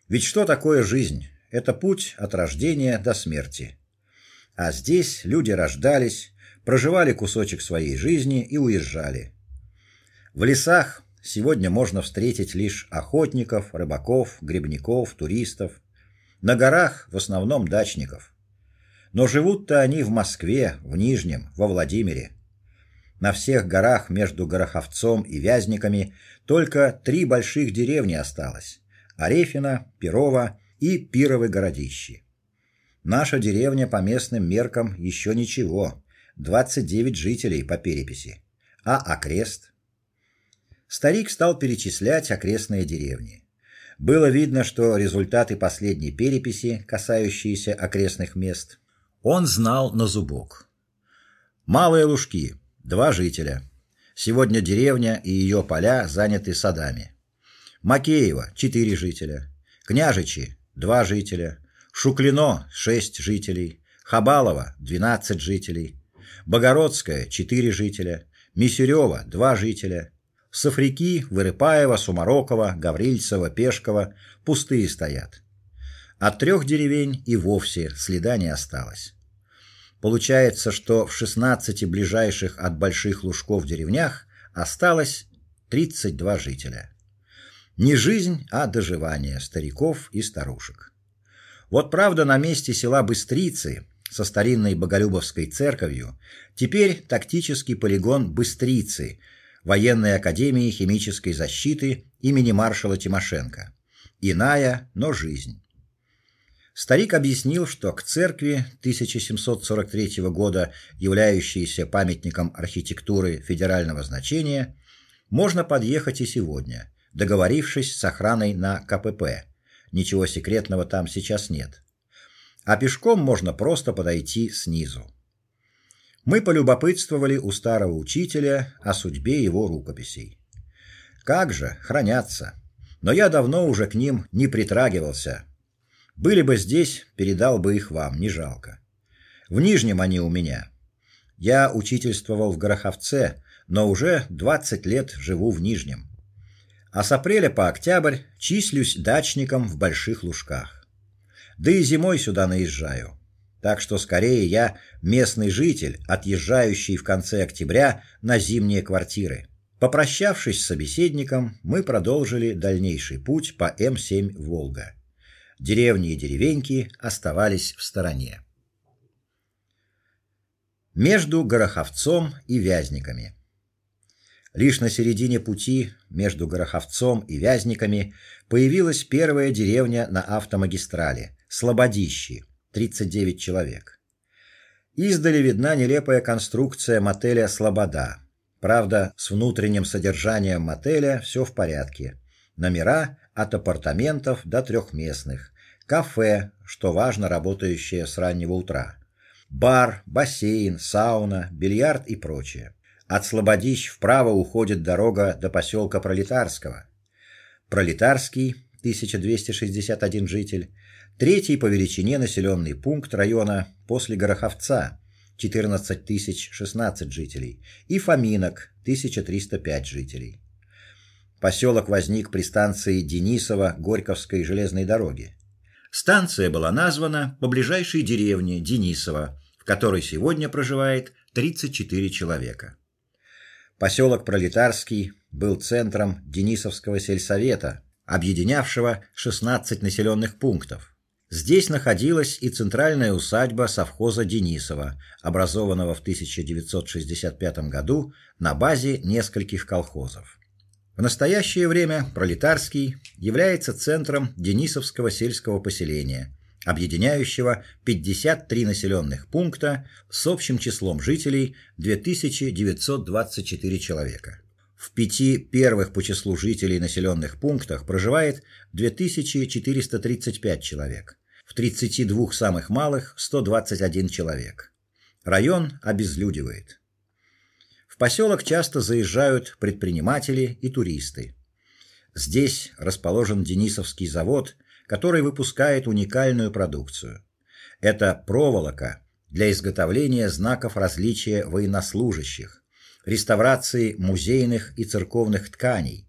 Ведь что такое жизнь? Это путь от рождения до смерти. А здесь люди рождались, проживали кусочек своей жизни и уезжали. В лесах сегодня можно встретить лишь охотников, рыбаков, грибников, туристов. На горах в основном дачников. Но живут-то они в Москве, в Нижнем, во Владимире. На всех горах между Гороховцом и Вязниками только три больших деревни осталось: Арефино, Перово и Пировы городищи. Наша деревня по местным меркам еще ничего. 29 жителей по переписи. А окрест? Старик стал перечислять окрестные деревни. Было видно, что результаты последней переписи, касающиеся окрестных мест, он знал на зубок. Малые Лужки два жителя. Сегодня деревня и ее поля заняты садами. Макеево четыре жителя. Княжичи два жителя. Шуклино шесть жителей, Хабалово двенадцать жителей, Богородское четыре жителя, Мисюрёво два жителя. Софрики, Вырыпаево, Сумарокова, Гаврильцево, Пешково пустые стоят. От трех деревень и вовсе следа не осталось. Получается, что в 16 ближайших от больших лужков деревнях осталось 32 жителя. Не жизнь, а доживание стариков и старушек. Вот правда, на месте села Быстрицы со старинной Боголюбовской церковью теперь тактический полигон Быстрицы, Военной академии химической защиты имени маршала Тимошенко. Иная, но жизнь. Старик объяснил, что к церкви 1743 года, являющейся памятником архитектуры федерального значения, можно подъехать и сегодня, договорившись с охраной на КПП. Ничего секретного там сейчас нет. А пешком можно просто подойти снизу. Мы полюбопытствовали у старого учителя о судьбе его рукописей. Как же, хранятся. Но я давно уже к ним не притрагивался, были бы здесь, передал бы их вам, не жалко. В Нижнем они у меня. Я учительствовал в Гороховце, но уже 20 лет живу в Нижнем. А с апреля по октябрь числюсь дачником в Больших Лужках. Да и зимой сюда наезжаю. Так что скорее я местный житель, отъезжающий в конце октября на зимние квартиры. Попрощавшись с собеседником, мы продолжили дальнейший путь по М7 Волга. Деревни и деревеньки оставались в стороне. Между Гороховцом и Вязниками. Лишь на середине пути между Гороховцом и Вязниками появилась первая деревня на автомагистрали Слободищи, 39 человек. Издали видна нелепая конструкция мотеля Слобода. Правда, с внутренним содержанием мотеля все в порядке. Номера от апартаментов до трехместных, кафе, что важно, работающее с раннего утра, бар, бассейн, сауна, бильярд и прочее. От Слободищ вправо уходит дорога до поселка Пролетарского. Пролетарский 1261 житель, третий по величине населенный пункт района после Гороховца 14016 жителей и Фоминок 1305 жителей. Поселок возник при станции Денисово Горьковской железной дороги. Станция была названа по ближайшей деревне Денисово, в которой сегодня проживает 34 человека. Поселок Пролетарский был центром Денисовского сельсовета, объединявшего 16 населенных пунктов. Здесь находилась и центральная усадьба совхоза Денисова, образованного в 1965 году на базе нескольких колхозов. В настоящее время Пролетарский является центром Денисовского сельского поселения, объединяющего 53 населенных пункта с общим числом жителей 2924 человека. В пяти первых по числу жителей населенных пунктах проживает 2435 человек. В 32 самых малых 121 человек. Район обезлюдивает. В поселок часто заезжают предприниматели и туристы. Здесь расположен Денисовский завод, который выпускает уникальную продукцию. Это проволока для изготовления знаков различия военнослужащих, реставрации музейных и церковных тканей.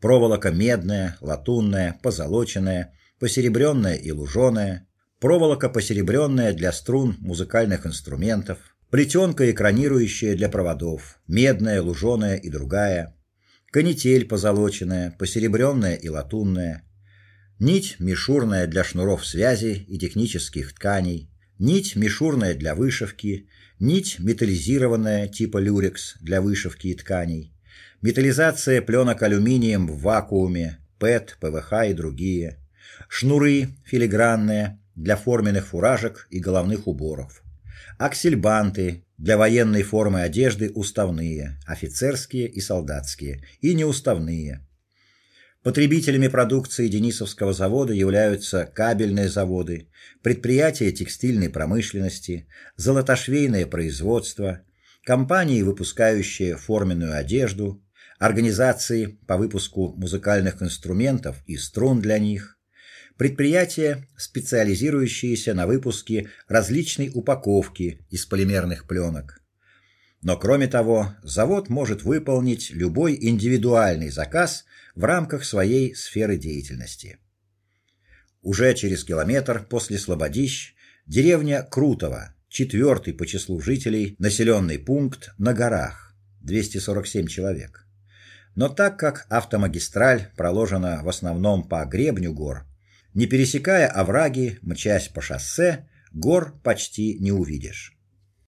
Проволока медная, латунная, позолоченная, посеребренная и луженая, проволока посеребренная для струн музыкальных инструментов, плетенка экранирующая для проводов, медная, луженая и другая, канитель позолоченная, посеребренная и латунная, нить мишурная для шнуров связи и технических тканей, нить мишурная для вышивки, нить металлизированная типа люрекс для вышивки и тканей, металлизация пленок алюминием в вакууме, ПЭТ, ПВХ и другие, шнуры филигранные для форменных фуражек и головных уборов аксельбанты для военной формы одежды уставные, офицерские и солдатские, и неуставные. Потребителями продукции Денисовского завода являются кабельные заводы, предприятия текстильной промышленности, золотошвейное производство, компании, выпускающие форменную одежду, организации по выпуску музыкальных инструментов и струн для них, предприятия, специализирующиеся на выпуске различной упаковки из полимерных пленок. Но кроме того, завод может выполнить любой индивидуальный заказ в рамках своей сферы деятельности. Уже через километр после Слободищ деревня Крутово, четвертый по числу жителей населенный пункт на горах, 247 человек. Но так как автомагистраль проложена в основном по гребню гор, не пересекая овраги, мчась по шоссе, гор почти не увидишь.